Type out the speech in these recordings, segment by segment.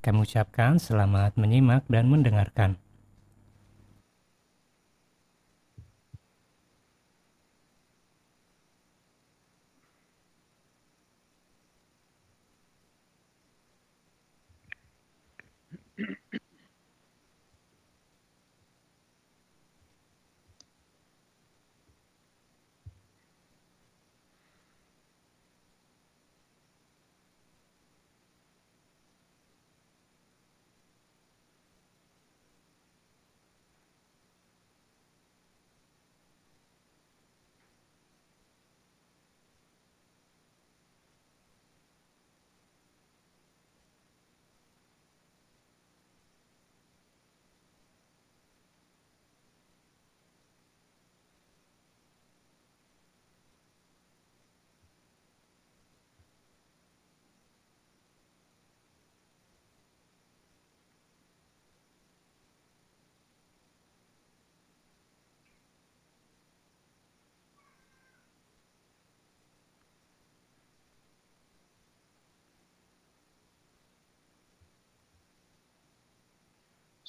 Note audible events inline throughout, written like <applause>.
Kami ucapkan selamat menyimak dan mendengarkan.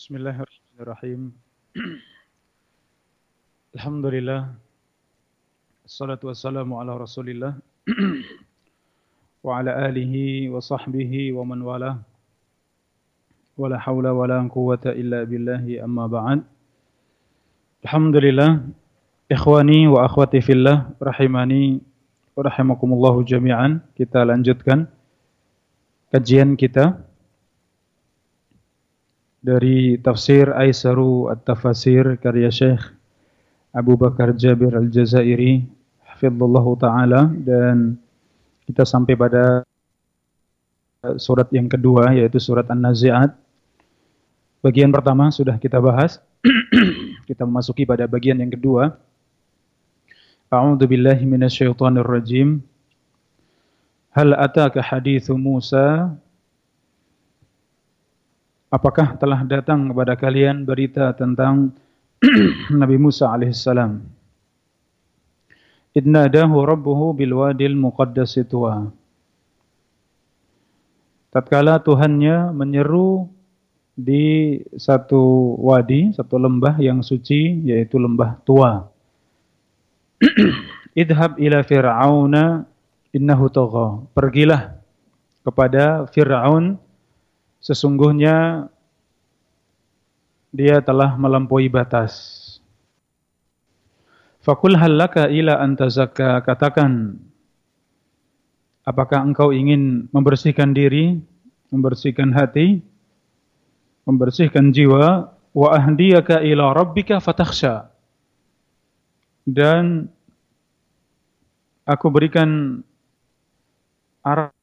Bismillahirrahmanirrahim. Alhamdulillah. Assalatu wassalamu ala Rasulillah wa ala alihi wa sahbihi wa man wala. Wala hawla wala quwwata illa billahi amma ba'd. Alhamdulillah. Ikhwani wa akhwati fillah rahimani wa rahimakumullah jami'an. Kita lanjutkan kajian kita dari tafsir Aisaru At-Tafasir karya Syekh Abu Bakar Jabir Al-Jazairi hafizallah taala dan kita sampai pada surat yang kedua yaitu surat An-Nazi'at. Bagian pertama sudah kita bahas. <clears throat> kita memasuki pada bagian yang kedua. A'udzu billahi minasyaitonir rajim. Hal ataka hadithu Musa Apakah telah datang kepada kalian berita tentang <clears throat> Nabi Musa alaihissalam? Idnadahu rabbuhu bil wadil muqaddas tuwa. Tatkala Tuhannya menyeru di satu wadi, satu lembah yang suci yaitu lembah tua. <clears throat> Idhab ila fir'auna innahu tagha. Pergilah kepada Fir'aun sesungguhnya dia telah melampaui batas. Fakul halaka ila antazakka katakan apakah engkau ingin membersihkan diri, membersihkan hati, membersihkan jiwa wa ahdiyaka ila rabbika fatakhsha dan aku berikan arah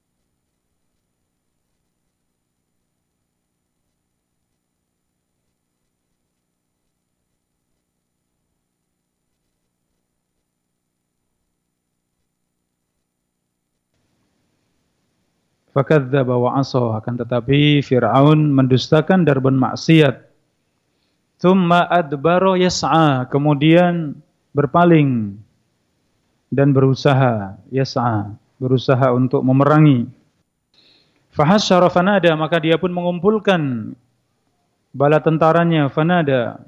Fakadzdzaba wa asa akan tetapi Firaun mendustakan dan bermaksiat. Tsumma adbara yas'a, kemudian berpaling dan berusaha yas'a, berusaha untuk memerangi. Fahasyara fanada, maka dia pun mengumpulkan bala tentaranya fanada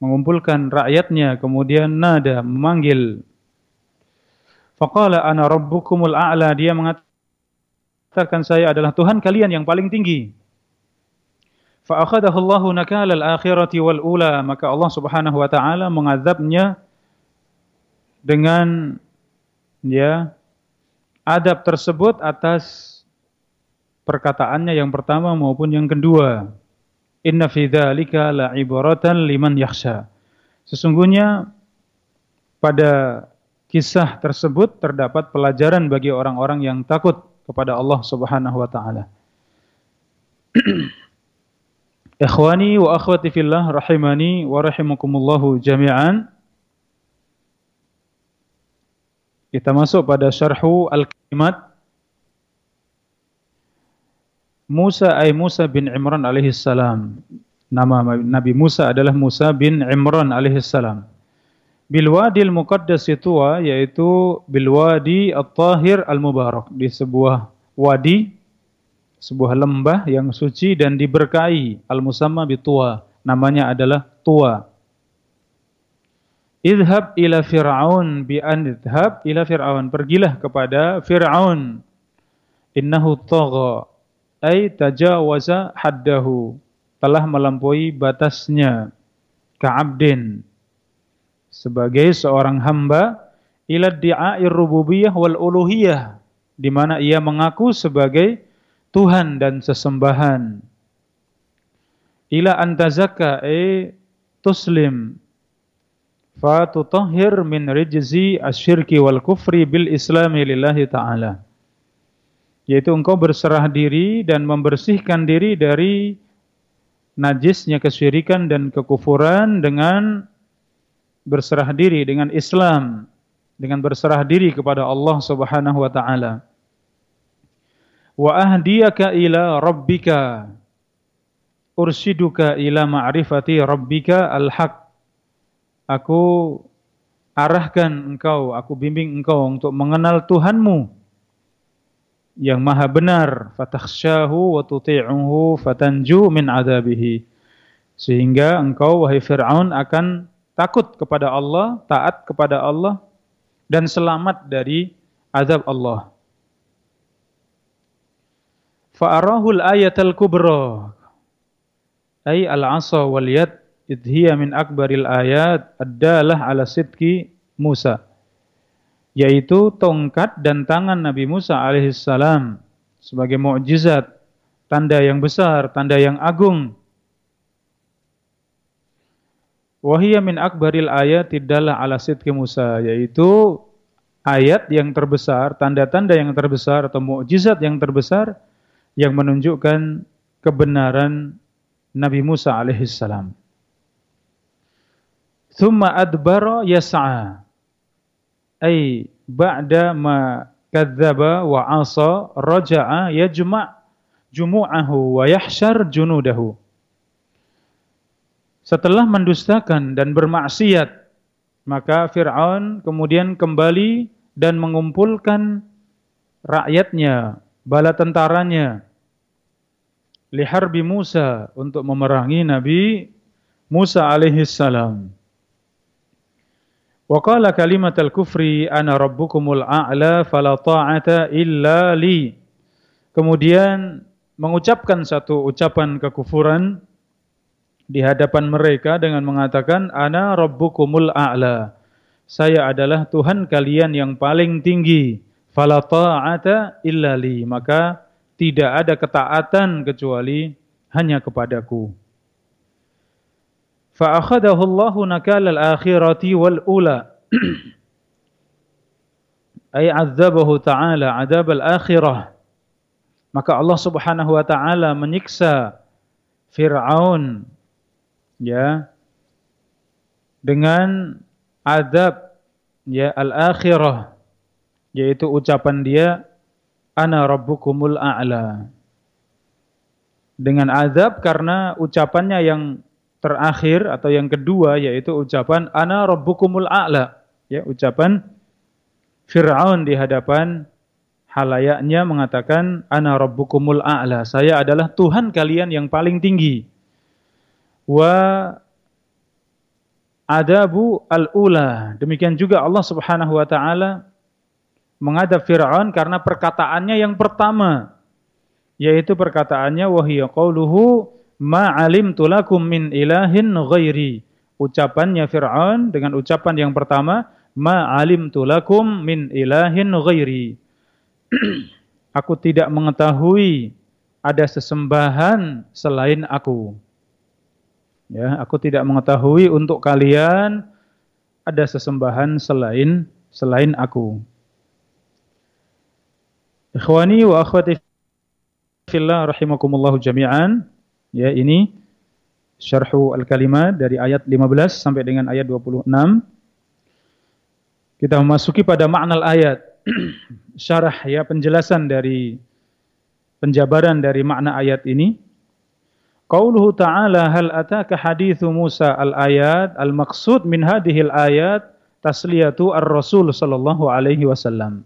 mengumpulkan rakyatnya kemudian nada memanggil faqala ana rabbukumul a'la dia mengatakan katakan saya adalah Tuhan kalian yang paling tinggi. Fa'akhadahu Allahu nakal al-akhirati wal ula, maka Allah Subhanahu wa taala mengazabnya dengan ya adab tersebut atas perkataannya yang pertama maupun yang kedua. Inna fi dzalika la'ibratan liman yakhsha. Sesungguhnya pada kisah tersebut terdapat pelajaran bagi orang-orang yang takut kepada Allah Subhanahu wa taala. <clears throat> Ikhwani wa akhwati fillah rahimani wa rahimakumullahu jami'an. Kita masuk pada syarhu al-kalimat Musa ay Musa bin Imran alaihi salam. Nama Nabi Musa adalah Musa bin Imran alaihi salam. Bilwadil Muqaddas Tua yaitu Bilwadi At-Tahir Al-Mubarak di sebuah wadi sebuah lembah yang suci dan diberkahi al-musamma bitua namanya adalah tua Idhab ila Fir'aun bi an idhab ila Fir'aun. Pergilah kepada Fir'aun. Innahu tagha ay tajawaza haddahu. Telah melampaui batasnya. Ka'abdin. Sebagai seorang hamba ila di'air rububiyah wal uluhiyah di mana ia mengaku sebagai Tuhan dan sesembahan. Ila antazaka e tuslim fatutahhir min rijzi asyirki wal kufri bil islami lillahi ta'ala yaitu engkau berserah diri dan membersihkan diri dari najisnya kesyirikan dan kekufuran dengan berserah diri dengan Islam dengan berserah diri kepada Allah Subhanahu wa taala. Wa ahdiyaka ila rabbika urshiduka ila ma'rifati rabbika al-haq. Aku arahkan engkau, aku bimbing engkau untuk mengenal Tuhanmu yang maha benar. Fatakhsyahu wa tuti'uhu fatanju min adabihi. Sehingga engkau wahai Fir'aun akan takut kepada Allah, taat kepada Allah dan selamat dari azab Allah. Fa'arahul ayatal kubra ay al-asa wal yad idhiya min akbaril ayat adalah ala sidki Musa yaitu tongkat dan tangan Nabi Musa alaihissalam sebagai mukjizat tanda yang besar tanda yang agung wahiyya min akbaril ayat tidaklah ala sidki Musa yaitu ayat yang terbesar tanda-tanda yang terbesar atau mukjizat yang terbesar yang menunjukkan kebenaran Nabi Musa alaihissalam thumma adbara yas'a. Ay ba'da ma kadzdzaba wa asa raja'a yajma' jumu'ahu wa yahsyar junudahu setelah mendustakan dan bermaksiat maka Fir'aun kemudian kembali dan mengumpulkan rakyatnya bala tentaranya liharbi Musa untuk memerangi Nabi Musa alaihi salam Wa qala kalimatal kufri ana rabbukumul a'la fala ta'ata illa li. Kemudian mengucapkan satu ucapan kekufuran di hadapan mereka dengan mengatakan ana rabbukumul a'la. Saya adalah Tuhan kalian yang paling tinggi. Fala ta'ata illa li. Maka tidak ada ketaatan kecuali hanya kepadaku. Fa akhadahu Allahu nakal al-akhirati wal ula. <clears throat> Ai azabahu ta'ala adab al-akhirah. Maka Allah Subhanahu wa taala menyiksa Fir'aun ya. Dengan azab ya al-akhirah yaitu ucapan dia ana rabbukumul a'la. Dengan azab karena ucapannya yang terakhir atau yang kedua yaitu ucapan ana rabbukumul a'la. Ya ucapan Firaun di hadapan halayaknya mengatakan ana rabbukumul a'la. Saya adalah Tuhan kalian yang paling tinggi wa adabu al-ula demikian juga Allah Subhanahu wa taala mengadab Firaun karena perkataannya yang pertama yaitu perkataannya wahiyya qauluhu ma'alim tulakum min ilahin ghairi. Ucapannya Fir'aun dengan ucapan yang pertama, ma'alim tulakum min ilahin ghairi. <clears throat> aku tidak mengetahui ada sesembahan selain aku. Ya, aku tidak mengetahui untuk kalian ada sesembahan selain selain aku. Ikhwani wa akhwati fillah rahimakumullah jami'an. Ya, ini syarhu al-kalimat dari ayat 15 sampai dengan ayat 26. Kita memasuki pada makna ayat. <clears throat> Syarah ya penjelasan dari penjabaran dari makna ayat ini. Qauluhu ta'ala hal ataka hadithu Musa al-ayat al-maqsud min hadhihi al-ayat tasliyatu ar-rasul sallallahu alaihi wasallam.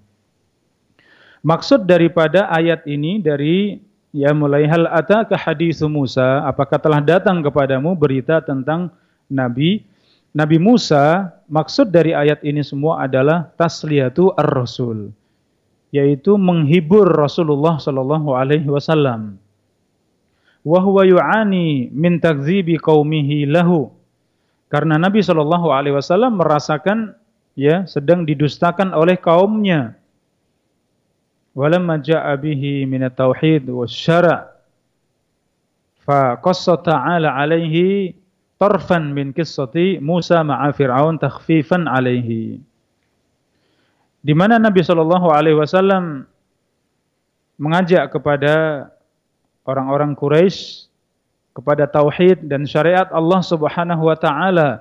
Maksud daripada ayat ini dari Ya mulai hal ataka hadis Musa, apakah telah datang kepadamu berita tentang Nabi Nabi Musa, maksud dari ayat ini semua adalah tasliyatu ar-rasul, yaitu menghibur Rasulullah sallallahu alaihi wasallam. Wa huwa yu'ani min takdzibi qaumihi lahu. Karena Nabi sallallahu alaihi wasallam merasakan ya sedang didustakan oleh kaumnya. Walamma ja'a bihi min at-tauhid wasyara' fa qassa ta'ala alaihi tarfan min qissati Musa ma'a Fir'aun takhfifan alaihi. Di mana Nabi Shallallahu alaihi wasallam mengajak kepada orang-orang Quraisy kepada tauhid dan syariat Allah Subhanahu wa taala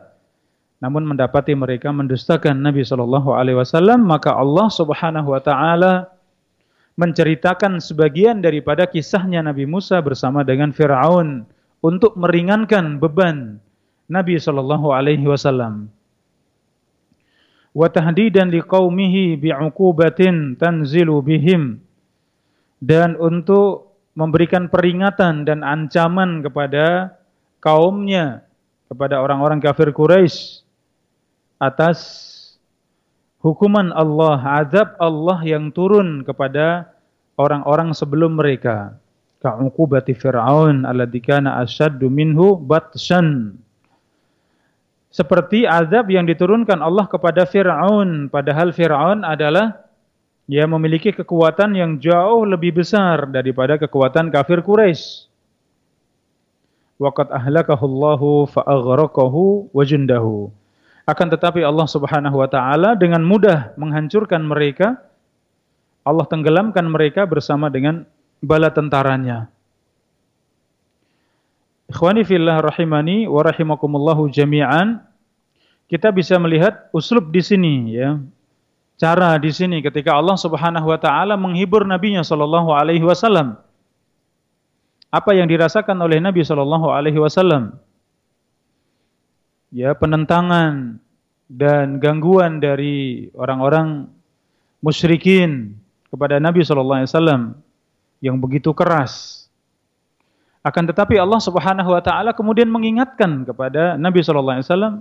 namun mendapati mereka mendustakan Nabi Shallallahu alaihi wasallam maka Allah Subhanahu wa taala menceritakan sebagian daripada kisahnya Nabi Musa bersama dengan Firaun untuk meringankan beban Nabi sallallahu alaihi wasallam. Wa tahdidan liqaumihi bi'uqubatin tanzilu bihim dan untuk memberikan peringatan dan ancaman kepada kaumnya kepada orang-orang kafir Quraisy atas hukuman Allah, azab Allah yang turun kepada orang-orang sebelum mereka. Ka'uqubati Fir'aun alladzi kana asyaddu minhu batshan seperti azab yang diturunkan Allah kepada Fir'aun. Padahal Fir'aun adalah ya memiliki kekuatan yang jauh lebih besar daripada kekuatan kafir Quraisy. Waqad ahlakahu Allahu fa'aghraqahu wa jundahu. Akan tetapi Allah Subhanahu wa taala dengan mudah menghancurkan mereka. Allah tenggelamkan mereka bersama dengan bala tentaranya. Ikhwani fillah rahimani wa rahimakumullahu jami'an. Kita bisa melihat uslub di sini ya. Cara di sini ketika Allah Subhanahu wa taala menghibur nabinya sallallahu alaihi wasallam. Apa yang dirasakan oleh Nabi sallallahu alaihi wasallam? Ya, penentangan dan gangguan dari orang-orang musyrikin kepada Nabi sallallahu alaihi wasallam yang begitu keras akan tetapi Allah Subhanahu wa taala kemudian mengingatkan kepada Nabi sallallahu alaihi wasallam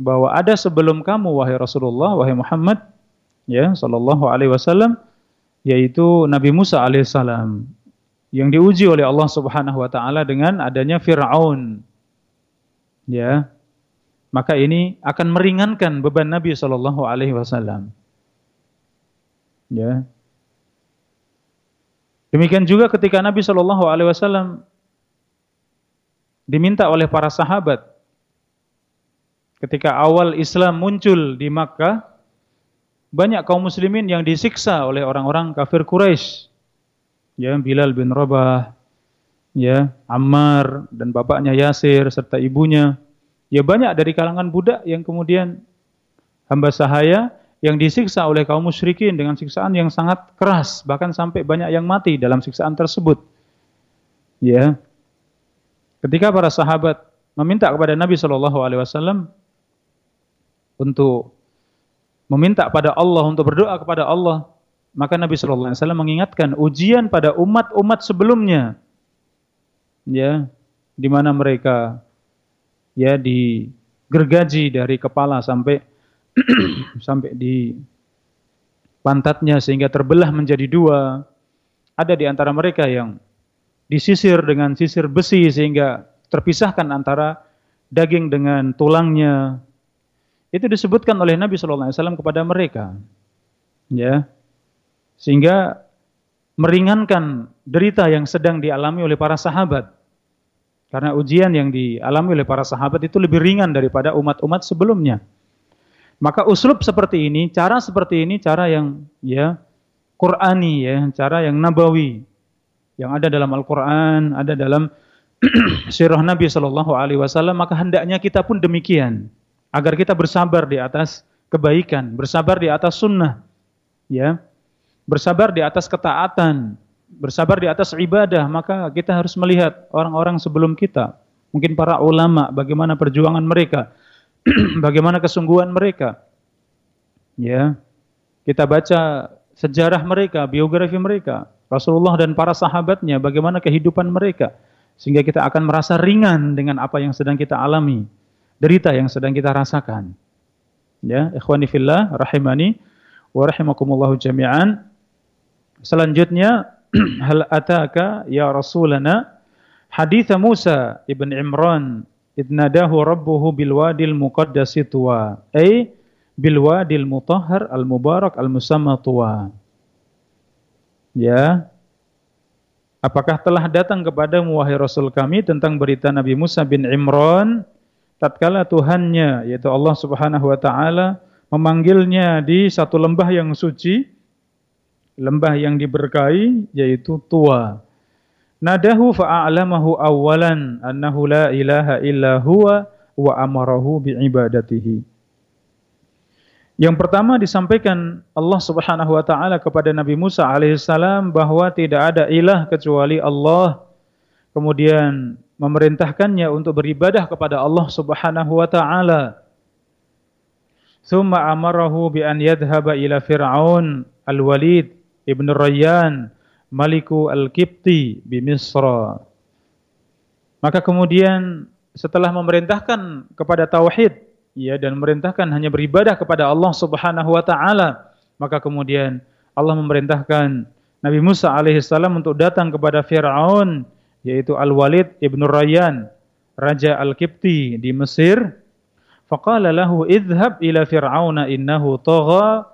bahwa ada sebelum kamu wahai Rasulullah, wahai Muhammad ya sallallahu alaihi wasallam yaitu Nabi Musa alaihissalam yang diuji oleh Allah Subhanahu wa taala dengan adanya Firaun. Ya. Maka ini akan meringankan beban Nabi sallallahu alaihi wasallam. Ya. Demikian juga ketika Nabi Shallallahu Alaihi Wasallam diminta oleh para sahabat ketika awal Islam muncul di Makkah, banyak kaum muslimin yang disiksa oleh orang-orang kafir Quraisy. Ya, Bilal bin Rabah, ya, Ammar dan bapaknya Yasir serta ibunya. Ya banyak dari kalangan budak yang kemudian hamba sahaya yang disiksa oleh kaum musyrikin dengan siksaan yang sangat keras, bahkan sampai banyak yang mati dalam siksaan tersebut. Ya. Ketika para sahabat meminta kepada Nabi Shallallahu alaihi wasallam untuk meminta pada Allah untuk berdoa kepada Allah, maka Nabi Shallallahu alaihi wasallam mengingatkan ujian pada umat-umat sebelumnya. Ya, di mana mereka ya digergaji dari kepala sampai <clears throat> sampai di pantatnya sehingga terbelah menjadi dua. Ada di antara mereka yang disisir dengan sisir besi sehingga terpisahkan antara daging dengan tulangnya. Itu disebutkan oleh Nabi Shallallahu Alaihi Wasallam kepada mereka, ya, sehingga meringankan derita yang sedang dialami oleh para sahabat. Karena ujian yang dialami oleh para sahabat itu lebih ringan daripada umat-umat sebelumnya. Maka uslub seperti ini, cara seperti ini cara yang ya Qur'ani ya, cara yang nabawi yang ada dalam Al-Qur'an, ada dalam <clears throat> sirah Nabi sallallahu alaihi wasallam, maka hendaknya kita pun demikian agar kita bersabar di atas kebaikan, bersabar di atas sunnah, ya. Bersabar di atas ketaatan, bersabar di atas ibadah, maka kita harus melihat orang-orang sebelum kita, mungkin para ulama bagaimana perjuangan mereka <clears throat> bagaimana kesungguhan mereka. Ya. Kita baca sejarah mereka, biografi mereka. Rasulullah dan para sahabatnya, bagaimana kehidupan mereka. Sehingga kita akan merasa ringan dengan apa yang sedang kita alami. Derita yang sedang kita rasakan. Ya, ikhwani fillah, rahimani wa rahimakumullahu jami'an. Selanjutnya, <clears throat> hal ataka ya Rasulana hadith Musa ibn Imran idnadahu rabbuhu bil wadil muqaddasi tuwa. Ay bil wadil mutahhar al mubarak al musamma tuwa. Ya. Apakah telah datang kepada wahai Rasul kami tentang berita Nabi Musa bin Imran tatkala Tuhannya yaitu Allah Subhanahu wa taala memanggilnya di satu lembah yang suci, lembah yang diberkahi yaitu Tua. Nadahu fa'alamahu awalan annahu la ilaha illa huwa wa amarahu bi'ibadatihi. Yang pertama disampaikan Allah Subhanahu wa taala kepada Nabi Musa alaihissalam bahwa tidak ada ilah kecuali Allah. Kemudian memerintahkannya untuk beribadah kepada Allah Subhanahu wa taala. Thumma amarahu bi an yadhhaba ila Fir'aun al-Walid ibn Rayyan maliku al-Qibti bi Misra. Maka kemudian setelah memerintahkan kepada tauhid ya dan memerintahkan hanya beribadah kepada Allah Subhanahu wa taala. Maka kemudian Allah memerintahkan Nabi Musa alaihissalam untuk datang kepada Firaun yaitu Al-Walid ibn Rayyan, raja Al-Qibti di Mesir. Faqala lahu idhhab ila fir'auna innahu tagha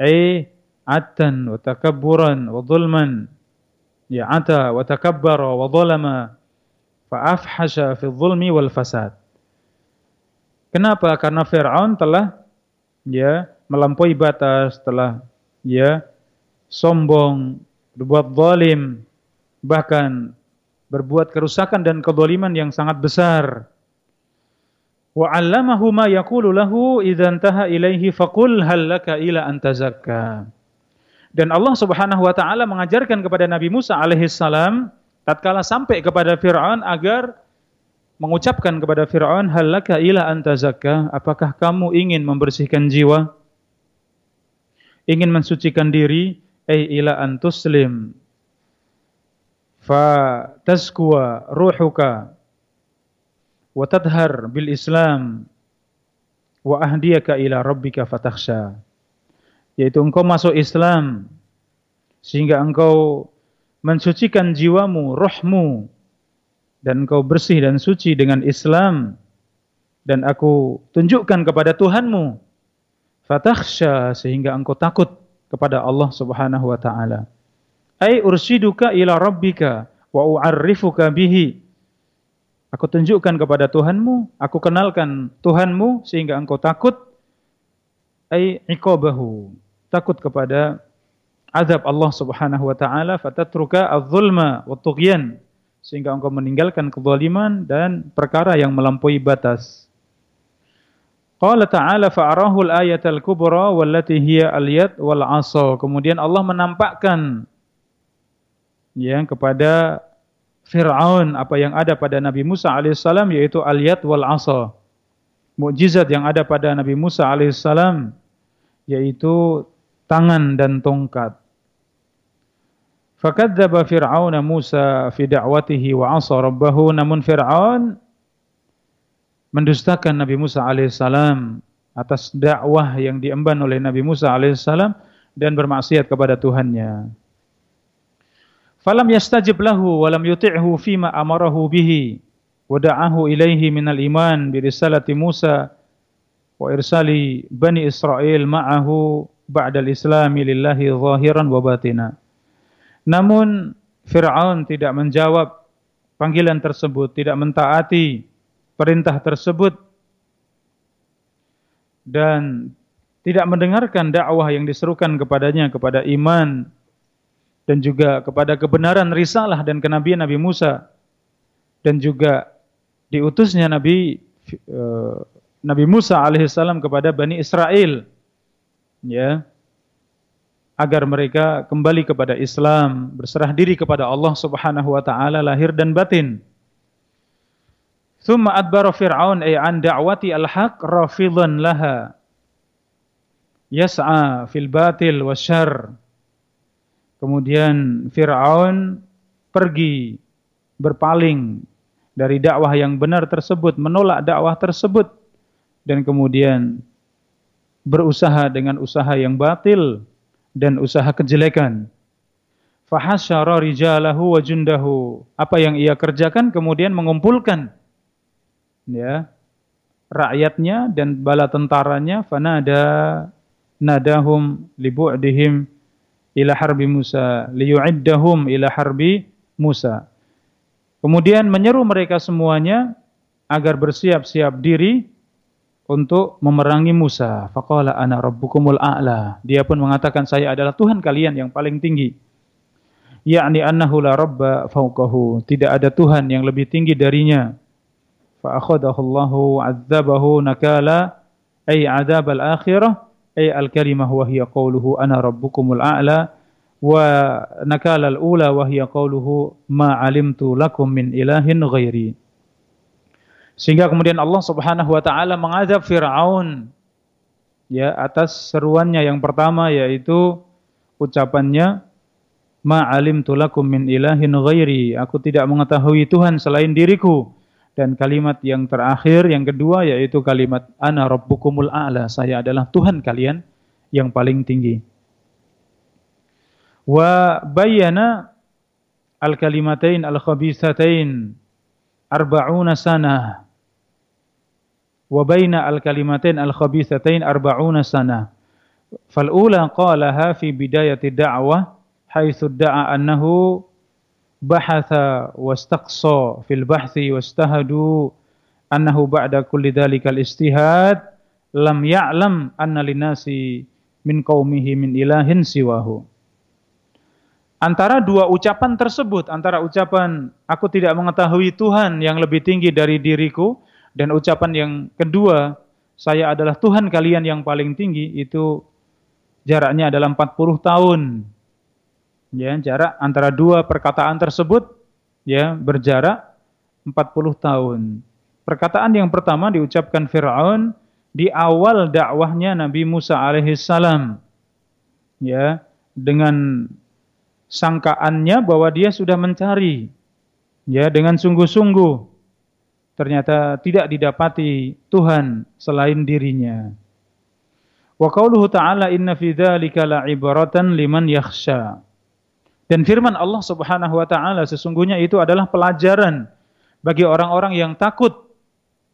ay atan wa takabburan wa dhulman ya ata wa takabbara wa dhalama fa fi dhulmi wal fasad Kenapa? Karena Fir'aun telah ya melampaui batas, telah ya sombong, berbuat zalim, bahkan berbuat kerusakan dan kezaliman yang sangat besar. Wa 'allamahu ma yaqulu lahu idzan taha ilaihi faqul hal laka ila an tazakka. Dan Allah Subhanahu wa taala mengajarkan kepada Nabi Musa alaihi salam tatkala sampai kepada Firaun agar mengucapkan kepada Fir'aun, Halaka ila anta zakka, apakah kamu ingin membersihkan jiwa? Ingin mensucikan diri? Eh ila antuslim. Tadhar bil Islam wa ahdiyaka ila rabbika fatakhsha. Yaitu engkau masuk Islam sehingga engkau mensucikan jiwamu, rohmu dan engkau bersih dan suci dengan Islam dan aku tunjukkan kepada Tuhanmu fatakhsha sehingga engkau takut kepada Allah Subhanahu wa taala ai ursyiduka ila rabbika wa u'arrifuka bihi aku tunjukkan kepada Tuhanmu aku kenalkan Tuhanmu sehingga engkau takut ai iqabahu takut kepada azab Allah Subhanahu wa taala fatatruka adz-zulma wa tughyan sehingga engkau meninggalkan kezaliman dan perkara yang melampaui batas. Qala ta'ala fa'arahu al-ayat al-kubra wallati hiya al-yad wal 'asa. Kemudian Allah menampakkan ya kepada Fir'aun apa yang ada pada Nabi Musa alaihissalam yaitu al-yad wal 'asa. Mukjizat yang ada pada Nabi Musa alaihissalam yaitu tangan dan tongkat. Fakadzdzaba Fir'aun Musa fi da'watihi wa 'asa rabbahu namun Fir'aun mendustakan Nabi Musa alaihissalam atas dakwah yang diemban oleh Nabi Musa alaihissalam dan bermaksiat kepada Tuhannya. Falam yastajib lahu wa lam yuti'hu fima amarahu bihi wa da'ahu ilaihi minal iman bi risalati Musa wa irsali bani Israel ma'ahu ba'dal islami lillahi zahiran wa batina. Namun Fir'aun tidak menjawab panggilan tersebut, tidak mentaati perintah tersebut dan tidak mendengarkan dakwah yang diserukan kepadanya kepada iman dan juga kepada kebenaran risalah dan kenabian Nabi Musa dan juga diutusnya Nabi uh, Nabi Musa alaihissalam kepada Bani Israel ya agar mereka kembali kepada Islam, berserah diri kepada Allah Subhanahu wa taala lahir dan batin. Thumma adbara Fir'aun ay an da'wati al-haq rafidan laha. Yas'a fil batil wasyarr. Kemudian Fir'aun pergi berpaling dari dakwah yang benar tersebut, menolak dakwah tersebut dan kemudian berusaha dengan usaha yang batil dan usaha kejelekan. Fahasyara rijalahu wa jundahu. Apa yang ia kerjakan kemudian mengumpulkan ya rakyatnya dan bala tentaranya fanada nadahum libu'dihim ila harbi Musa liyu'iddahum ila harbi Musa. Kemudian menyeru mereka semuanya agar bersiap-siap diri untuk memerangi Musa. Faqala ana rabbukumul a'la. Dia pun mengatakan saya adalah Tuhan kalian yang paling tinggi. Yakni annahu la rabba fawqahu. Tidak ada Tuhan yang lebih tinggi darinya. Fa akhadahu Allahu 'adzabahu nakala ay 'adzab al-akhirah ay al-kalimah wa hiya qawluhu ana rabbukumul a'la wa nakala al-ula wa hiya qawluhu ma 'alimtu lakum min ilahin ghairi. Sehingga kemudian Allah Subhanahu wa taala mengadab Firaun ya atas seruannya yang pertama yaitu ucapannya ma alimtu lakum min ilahin ghairi aku tidak mengetahui Tuhan selain diriku dan kalimat yang terakhir yang kedua yaitu kalimat ana rabbukumul a'la. Saya adalah Tuhan kalian yang paling tinggi. Wa bayyana al kalimatain al khabisatain arba'una sanah wa baina al-kalimatain al-khabithatain arba'una sana. Fal ula qalaha fi bidayati da'wah haitsu da'a annahu bahatha wastaqsa fil bahthi wastahadu annahu ba'da kulli dhalikal istihad lam ya'lam anna linasi min qaumihi min ilahin siwahu. Antara dua ucapan tersebut, antara ucapan aku tidak mengetahui Tuhan yang lebih tinggi dari diriku dan ucapan yang kedua, saya adalah Tuhan kalian yang paling tinggi, itu jaraknya adalah 40 tahun. Ya, jarak antara dua perkataan tersebut ya berjarak 40 tahun. Perkataan yang pertama diucapkan Firaun di awal dakwahnya Nabi Musa alaihissalam. Ya, dengan sangkaannya bahwa dia sudah mencari ya dengan sungguh-sungguh ternyata tidak didapati Tuhan selain dirinya. Wa qauluhu ta'ala inna fi dzalika la'ibratan liman yakhsha. Dan firman Allah Subhanahu wa taala sesungguhnya itu adalah pelajaran bagi orang-orang yang takut.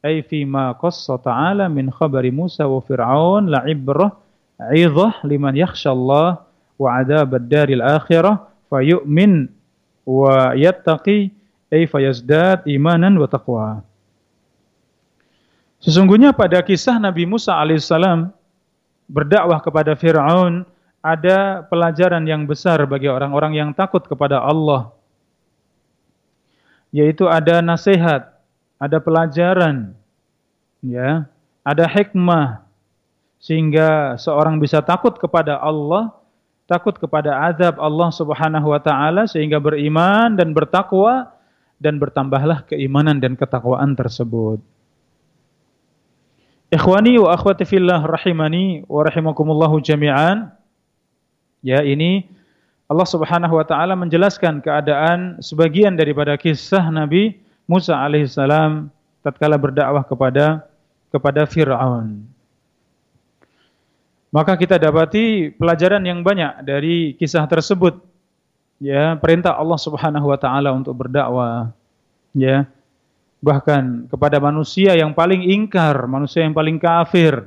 Ai fi ma qassa ta'ala min khabari Musa wa Fir'aun la'ibrah 'idhah liman yakhsha Allah wa 'adzabad daril akhirah fayu'min wa yattaqi ay fayazdad imanan wa taqwa. Sesungguhnya pada kisah Nabi Musa alaihissalam berdakwah kepada Fir'aun ada pelajaran yang besar bagi orang-orang yang takut kepada Allah. Yaitu ada nasihat, ada pelajaran, ya, ada hikmah sehingga seorang bisa takut kepada Allah, takut kepada azab Allah Subhanahu wa taala sehingga beriman dan bertakwa dan bertambahlah keimanan dan ketakwaan tersebut. Ikhwani wa akhwati fillah rahimani wa rahimakumullahu jami'an. Ya, ini Allah Subhanahu wa taala menjelaskan keadaan sebagian daripada kisah Nabi Musa alaihissalam tatkala berdakwah kepada kepada Firaun. Maka kita dapati pelajaran yang banyak dari kisah tersebut. Ya, perintah Allah Subhanahu wa taala untuk berdakwah. Ya, bahkan kepada manusia yang paling ingkar, manusia yang paling kafir,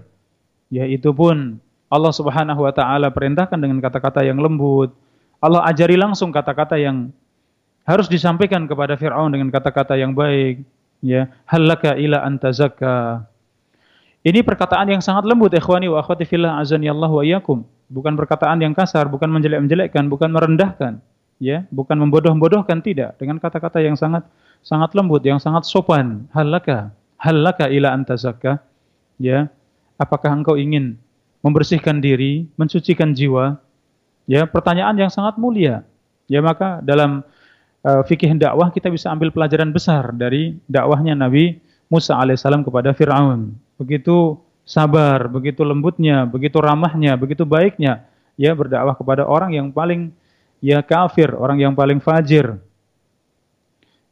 yaitu pun Allah Subhanahu wa taala perintahkan dengan kata-kata yang lembut. Allah ajari langsung kata-kata yang harus disampaikan kepada Firaun dengan kata-kata yang baik, ya. Halaka ila antazakka. Ini perkataan yang sangat lembut ikhwani wa akhwati fillah azani Allah wa iyyakum. Bukan perkataan yang kasar, bukan menjelek-menjelekkan, bukan merendahkan, ya, bukan membodoh-bodohkan tidak, dengan kata-kata yang sangat sangat lembut, yang sangat sopan. Halaka, halaka ila antazakka. Ya, apakah engkau ingin membersihkan diri, mensucikan jiwa? Ya, pertanyaan yang sangat mulia. Ya, maka dalam uh, fikih dakwah kita bisa ambil pelajaran besar dari dakwahnya Nabi Musa alaihissalam kepada Firaun. Begitu sabar, begitu lembutnya, begitu ramahnya, begitu baiknya ya berdakwah kepada orang yang paling ya kafir, orang yang paling fajir.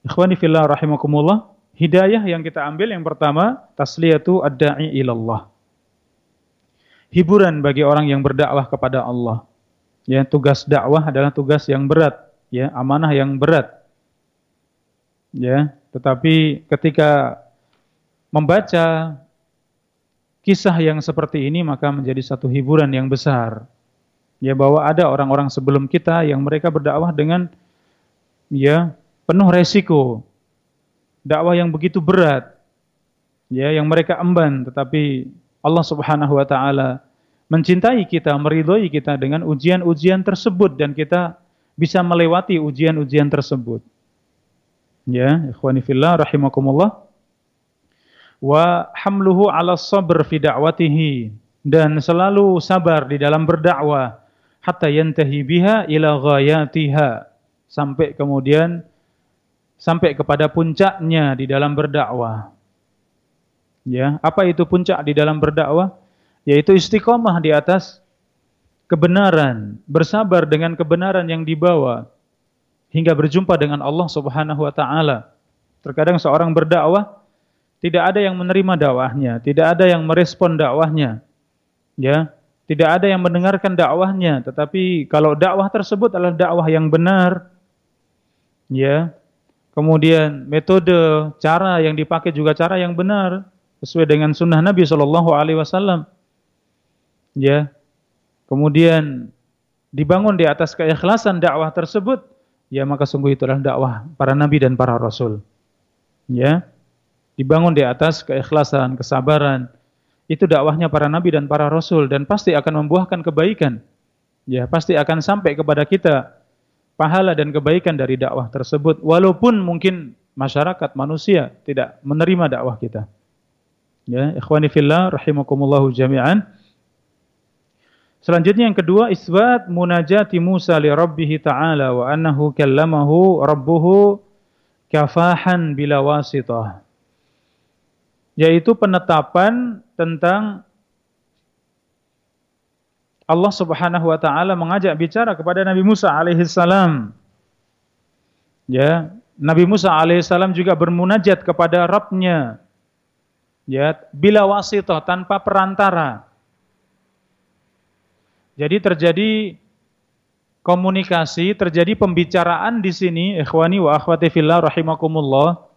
Ikhwani fillah rahimakumullah, hidayah yang kita ambil yang pertama, tasliyatu ad-da'i ilallah. Hiburan bagi orang yang berdakwah kepada Allah. Ya, tugas dakwah adalah tugas yang berat, ya, amanah yang berat. Ya, tetapi ketika membaca kisah yang seperti ini maka menjadi satu hiburan yang besar. Ya bahwa ada orang-orang sebelum kita yang mereka berdakwah dengan ya penuh resiko. Dakwah yang begitu berat. Ya yang mereka emban tetapi Allah Subhanahu wa taala mencintai kita, meridhoi kita dengan ujian-ujian tersebut dan kita bisa melewati ujian-ujian tersebut. Ya, ikhwani fillah rahimakumullah wa hamluhu ala sabr fi da'watihi dan selalu sabar di dalam berdakwah hatta yantahi biha ila ghayatiha sampai kemudian sampai kepada puncaknya di dalam berdakwah. Ya, apa itu puncak di dalam berdakwah? Yaitu istiqomah di atas kebenaran, bersabar dengan kebenaran yang dibawa hingga berjumpa dengan Allah Subhanahu wa taala. Terkadang seorang berdakwah tidak ada yang menerima dakwahnya, tidak ada yang merespon dakwahnya. Ya, tidak ada yang mendengarkan dakwahnya, tetapi kalau dakwah tersebut adalah dakwah yang benar, ya. Kemudian metode, cara yang dipakai juga cara yang benar sesuai dengan sunnah Nabi Shallallahu Alaihi Wasallam. Ya, kemudian dibangun di atas keikhlasan dakwah tersebut, ya maka sungguh itu adalah dakwah para nabi dan para rasul. Ya, dibangun di atas keikhlasan, kesabaran. Itu dakwahnya para nabi dan para rasul dan pasti akan membuahkan kebaikan. Ya, pasti akan sampai kepada kita pahala dan kebaikan dari dakwah tersebut walaupun mungkin masyarakat manusia tidak menerima dakwah kita. Ya, ikhwani fillah rahimakumullahu jami'an. Selanjutnya yang kedua isbat munajati Musa li rabbih ta'ala wa annahu kallamahu rabbuhu kafahan bila wasitah yaitu penetapan tentang Allah Subhanahu wa taala mengajak bicara kepada Nabi Musa alaihi salam. Ya, Nabi Musa alaihi salam juga bermunajat kepada Rabbnya. Ya, bila wasithah tanpa perantara. Jadi terjadi komunikasi, terjadi pembicaraan di sini ikhwani wa akhwati fillah rahimakumullah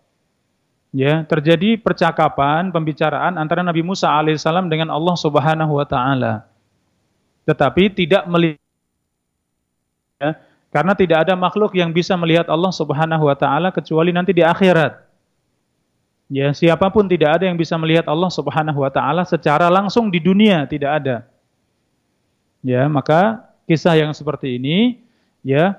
ya terjadi percakapan, pembicaraan antara Nabi Musa alaihissalam dengan Allah Subhanahu wa taala. Tetapi tidak melihat ya, karena tidak ada makhluk yang bisa melihat Allah Subhanahu wa taala kecuali nanti di akhirat. Ya, siapa pun tidak ada yang bisa melihat Allah Subhanahu wa taala secara langsung di dunia, tidak ada. Ya, maka kisah yang seperti ini ya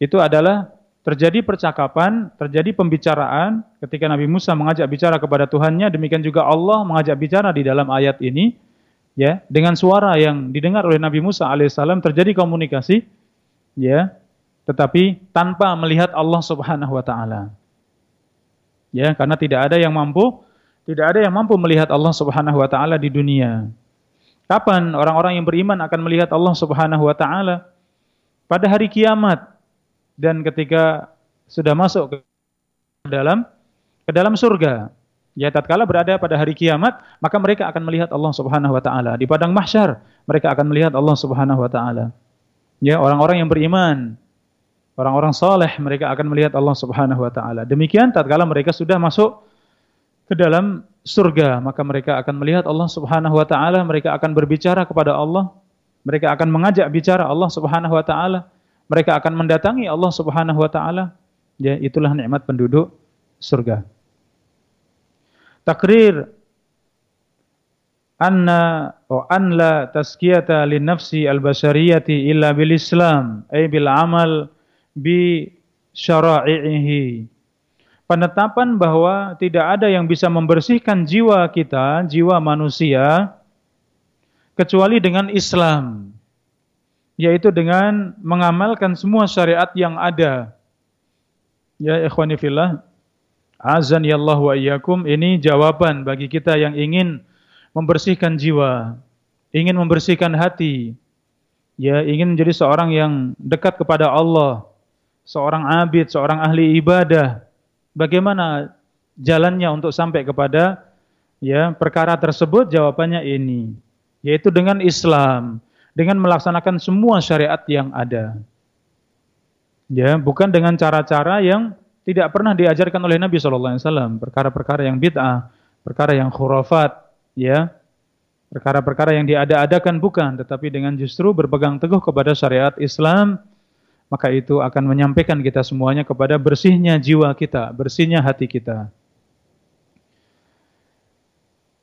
itu adalah terjadi percakapan, terjadi pembicaraan ketika Nabi Musa mengajak bicara kepada Tuhannya, demikian juga Allah mengajak bicara di dalam ayat ini, ya, dengan suara yang didengar oleh Nabi Musa alaihissalam terjadi komunikasi, ya, tetapi tanpa melihat Allah Subhanahu wa taala. Ya, karena tidak ada yang mampu, tidak ada yang mampu melihat Allah Subhanahu wa taala di dunia. Kapan orang-orang yang beriman akan melihat Allah Subhanahu wa taala? Pada hari kiamat. Dan ketika sudah masuk ke dalam ke dalam surga. Ya tatkala berada pada hari kiamat maka mereka akan melihat Allah Subhanahu wa taala. Di padang mahsyar mereka akan melihat Allah Subhanahu wa taala. Ya orang-orang yang beriman orang-orang saleh mereka akan melihat Allah Subhanahu wa taala demikian tatkala mereka sudah masuk ke dalam surga maka mereka akan melihat Allah Subhanahu wa taala mereka akan berbicara kepada Allah mereka akan mengajak bicara Allah Subhanahu wa taala mereka akan mendatangi Allah Subhanahu wa taala. Ya, itulah nikmat penduduk surga. Takrir anna wa an la tazkiyata lin nafsi al bashariyati illa bil Islam ay bil amal bi syara'ihi. Penetapan bahwa tidak ada yang bisa membersihkan jiwa kita, jiwa manusia kecuali dengan Islam yaitu dengan mengamalkan semua syariat yang ada. Ya ikhwani fillah, azan ya Allah wa iyyakum, ini jawaban bagi kita yang ingin membersihkan jiwa, ingin membersihkan hati. ya ingin menjadi seorang yang dekat kepada Allah, seorang abid, seorang ahli ibadah, bagaimana jalannya untuk sampai kepada ya perkara tersebut? Jawabannya ini, yaitu dengan Islam, dengan melaksanakan semua syariat yang ada. Ya, bukan dengan cara-cara yang tidak pernah diajarkan oleh Nabi sallallahu alaihi wasallam, perkara-perkara yang bid'ah, perkara yang khurafat, ya. Perkara-perkara yang diada-adakan bukan, tetapi dengan justru berpegang teguh kepada syariat Islam, maka itu akan menyampaikan kita semuanya kepada bersihnya jiwa kita, bersihnya hati kita.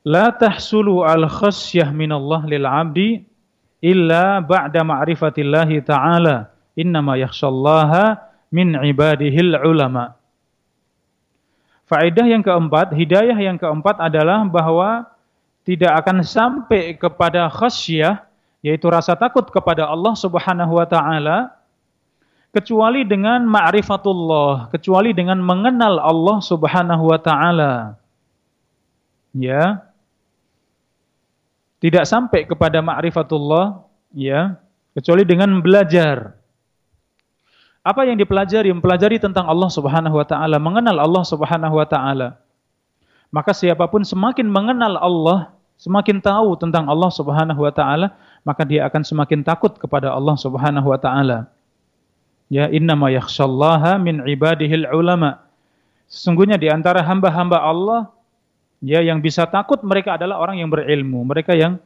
La tahsulu al khasyah minallah lil 'abdi illa ba'da ma'rifatillahi ta'ala. Innama yakhshallaha min ibadihil ulama. Faedah yang keempat, hidayah yang keempat adalah bahwa tidak akan sampai kepada khasyah yaitu rasa takut kepada Allah Subhanahu wa taala kecuali dengan ma'rifatullah, kecuali dengan mengenal Allah Subhanahu wa taala. Ya. Tidak sampai kepada ma'rifatullah, ya, kecuali dengan belajar. Apa yang dipelajari? Mempelajari tentang Allah Subhanahu wa taala, mengenal Allah Subhanahu wa taala. Maka siapa pun semakin mengenal Allah, semakin tahu tentang Allah Subhanahu wa taala, maka dia akan semakin takut kepada Allah Subhanahu wa taala. Ya innama yakhshallaha min ibadihil ulama. Sesungguhnya di antara hamba-hamba Allah ya yang bisa takut mereka adalah orang yang berilmu, mereka yang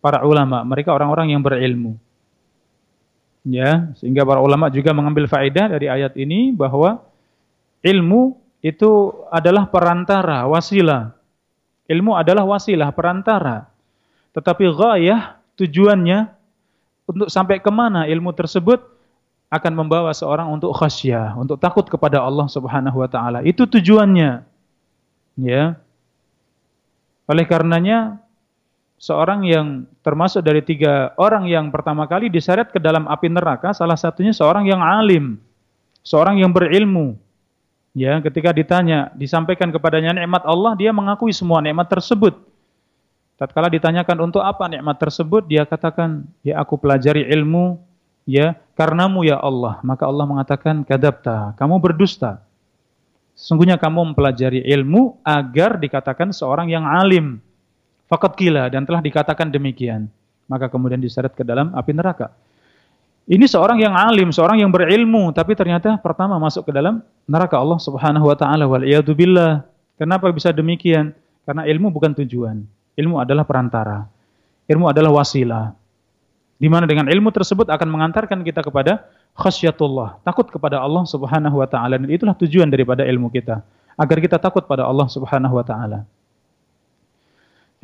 para ulama, mereka orang-orang yang berilmu. Ya, sehingga para ulama juga mengambil faedah dari ayat ini bahwa ilmu itu adalah perantara, wasilah Ilmu adalah wasilah, perantara. Tetapi ghayah, tujuannya, untuk sampai ke mana ilmu tersebut, akan membawa seorang untuk khasyah, untuk takut kepada Allah subhanahu wa ta'ala. Itu tujuannya. Ya. Oleh karenanya, seorang yang termasuk dari tiga orang yang pertama kali diseret ke dalam api neraka, salah satunya seorang yang alim, seorang yang berilmu, Ya, ketika ditanya, disampaikan kepadanya nikmat Allah, dia mengakui semua nikmat tersebut. Tatkala ditanyakan untuk apa nikmat tersebut, dia katakan, "Ya aku pelajari ilmu ya karenamu ya Allah." Maka Allah mengatakan, "Kadzabta, kamu berdusta." Sesungguhnya kamu mempelajari ilmu agar dikatakan seorang yang alim. Fakat kila dan telah dikatakan demikian. Maka kemudian diseret ke dalam api neraka. Ini seorang yang alim, seorang yang berilmu, tapi ternyata pertama masuk ke dalam neraka Allah Subhanahu wa taala wal billah. Kenapa bisa demikian? Karena ilmu bukan tujuan. Ilmu adalah perantara. Ilmu adalah wasilah. Di mana dengan ilmu tersebut akan mengantarkan kita kepada khasyatullah, takut kepada Allah Subhanahu wa taala dan itulah tujuan daripada ilmu kita, agar kita takut pada Allah Subhanahu wa taala.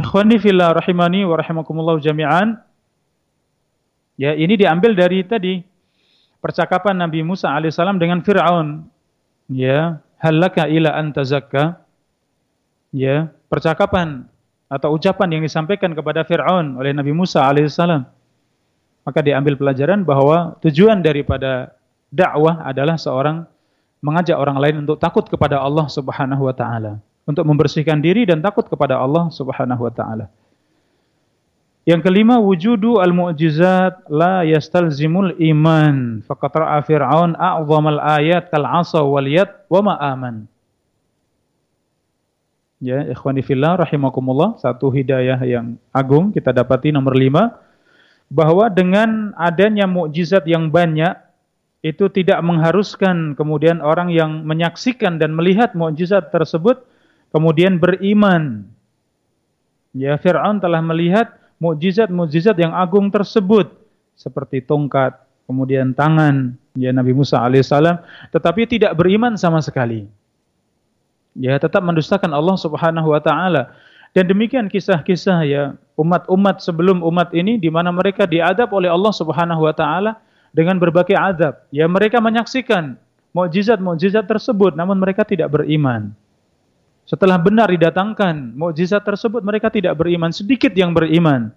Ikhwani fillah rahimani wa rahimakumullah jami'an. Ya, ini diambil dari tadi percakapan Nabi Musa alaihissalam dengan Fir'aun. Ya, halaka ila antazakka. Ya, percakapan atau ucapan yang disampaikan kepada Fir'aun oleh Nabi Musa alaihissalam. Maka diambil pelajaran bahwa tujuan daripada dakwah adalah seorang mengajak orang lain untuk takut kepada Allah Subhanahu wa taala, untuk membersihkan diri dan takut kepada Allah Subhanahu wa taala. Yang kelima wujudu al-mu'jizat la yastalzimul iman. Faqad ra'a Fir'aun a'zamal ayat kal 'asa wal yad wa ma aman. Ya, ikhwani fillah rahimakumullah, satu hidayah yang agung kita dapati nomor lima bahwa dengan adanya mukjizat yang banyak itu tidak mengharuskan kemudian orang yang menyaksikan dan melihat mukjizat tersebut kemudian beriman. Ya, Fir'aun telah melihat mukjizat-mukjizat yang agung tersebut seperti tongkat, kemudian tangan ya Nabi Musa alaihissalam, tetapi tidak beriman sama sekali. Ya, tetap mendustakan Allah Subhanahu wa taala. Dan demikian kisah-kisah ya umat-umat sebelum umat ini di mana mereka diadab oleh Allah Subhanahu wa taala dengan berbagai adab. Ya mereka menyaksikan mukjizat-mukjizat tersebut namun mereka tidak beriman. Setelah benar didatangkan mukjizat tersebut mereka tidak beriman, sedikit yang beriman.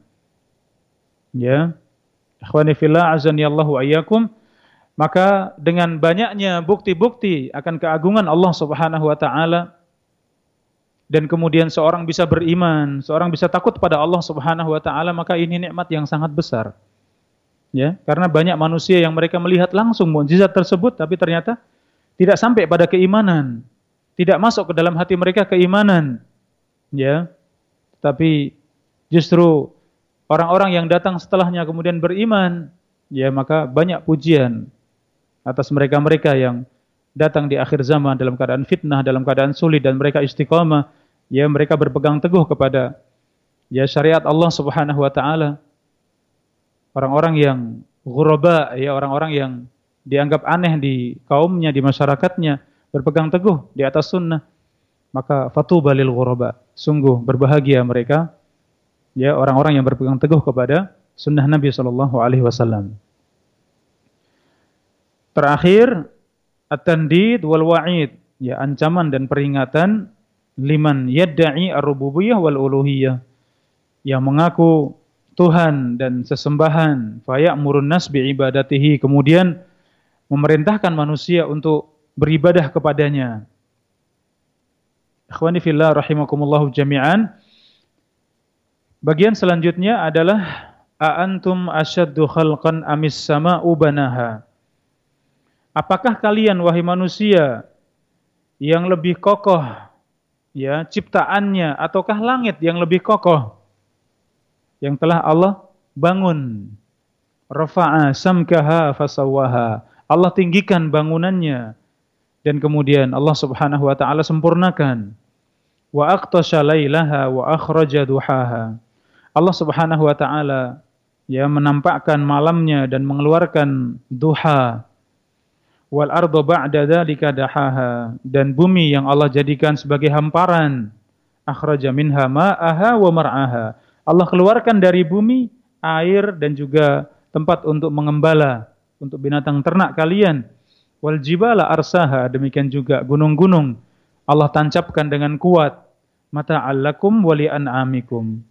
Ya. Ikhwani fillah azanillahu ayyakum. Maka dengan banyaknya bukti-bukti akan keagungan Allah Subhanahu wa taala dan kemudian seorang bisa beriman, seorang bisa takut pada Allah Subhanahu wa taala, maka ini nikmat yang sangat besar. ya karena banyak manusia yang mereka melihat langsung mukjizat tersebut tapi ternyata tidak sampai pada keimanan tidak masuk ke dalam hati mereka keimanan ya tapi justru orang-orang yang datang setelahnya kemudian beriman ya maka banyak pujian atas mereka-mereka yang datang di akhir zaman dalam keadaan fitnah, dalam keadaan sulit dan mereka istiqamah, ya mereka berpegang teguh kepada ya syariat Allah Subhanahu wa taala. Orang-orang yang ghuraba, ya orang-orang yang dianggap aneh di kaumnya, di masyarakatnya, berpegang teguh di atas sunnah. Maka fatuba lil ghuraba. Sungguh berbahagia mereka ya orang-orang yang berpegang teguh kepada sunnah Nabi sallallahu alaihi wasallam. Terakhir at-tandid wal wa'id, ya ancaman dan peringatan liman yadda'i ar-rububiyyah wal uluhiyah yang mengaku Tuhan dan sesembahan fayamurun nas bi ibadatihi kemudian memerintahkan manusia untuk beribadah kepadanya. Ikhwani fillah rahimakumullah jami'an. Bagian selanjutnya adalah a antum asyaddu khalqan amis sama'u banaha. Apakah kalian wahai manusia yang lebih kokoh ya ciptaannya ataukah langit yang lebih kokoh yang telah Allah bangun? Rafa'a samkaha fasawaha. Allah tinggikan bangunannya dan kemudian Allah Subhanahu wa taala sempurnakan. Wa aqtasha lailaha wa akhraja duhaha. Allah Subhanahu wa taala ya menampakkan malamnya dan mengeluarkan duha wal ardo ba'da dzalika dahaha. Dan bumi yang Allah jadikan sebagai hamparan akhraja minha ma'aha wa mar'aha. Allah keluarkan dari bumi air dan juga tempat untuk mengembala untuk binatang ternak kalian. Wal jibala arsaha demikian juga gunung-gunung. Allah tancapkan dengan kuat. Mata allakum wali an'amikum.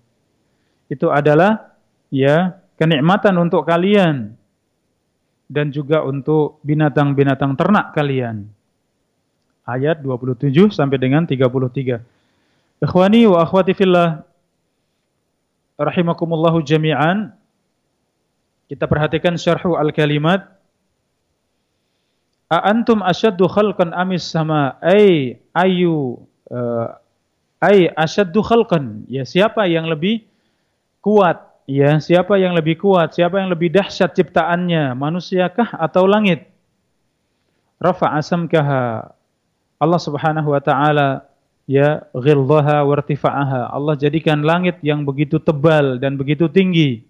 Itu adalah ya kenikmatan untuk kalian dan juga untuk binatang-binatang ternak kalian. Ayat 27 sampai dengan 33. Ikhwani wa akhwati fillah rahimakumullahu jami'an. Kita perhatikan syarhu al-kalimat. A antum asyaddu khalqan amis sama ay ayu uh, ay asyaddu khalqan ya siapa yang lebih kuat Ya, siapa yang lebih kuat, siapa yang lebih dahsyat ciptaannya, manusiakah atau langit? Rafa'a samkaha. Allah Subhanahu wa taala ya ghildaha wartifa'aha. Allah jadikan langit yang begitu tebal dan begitu tinggi.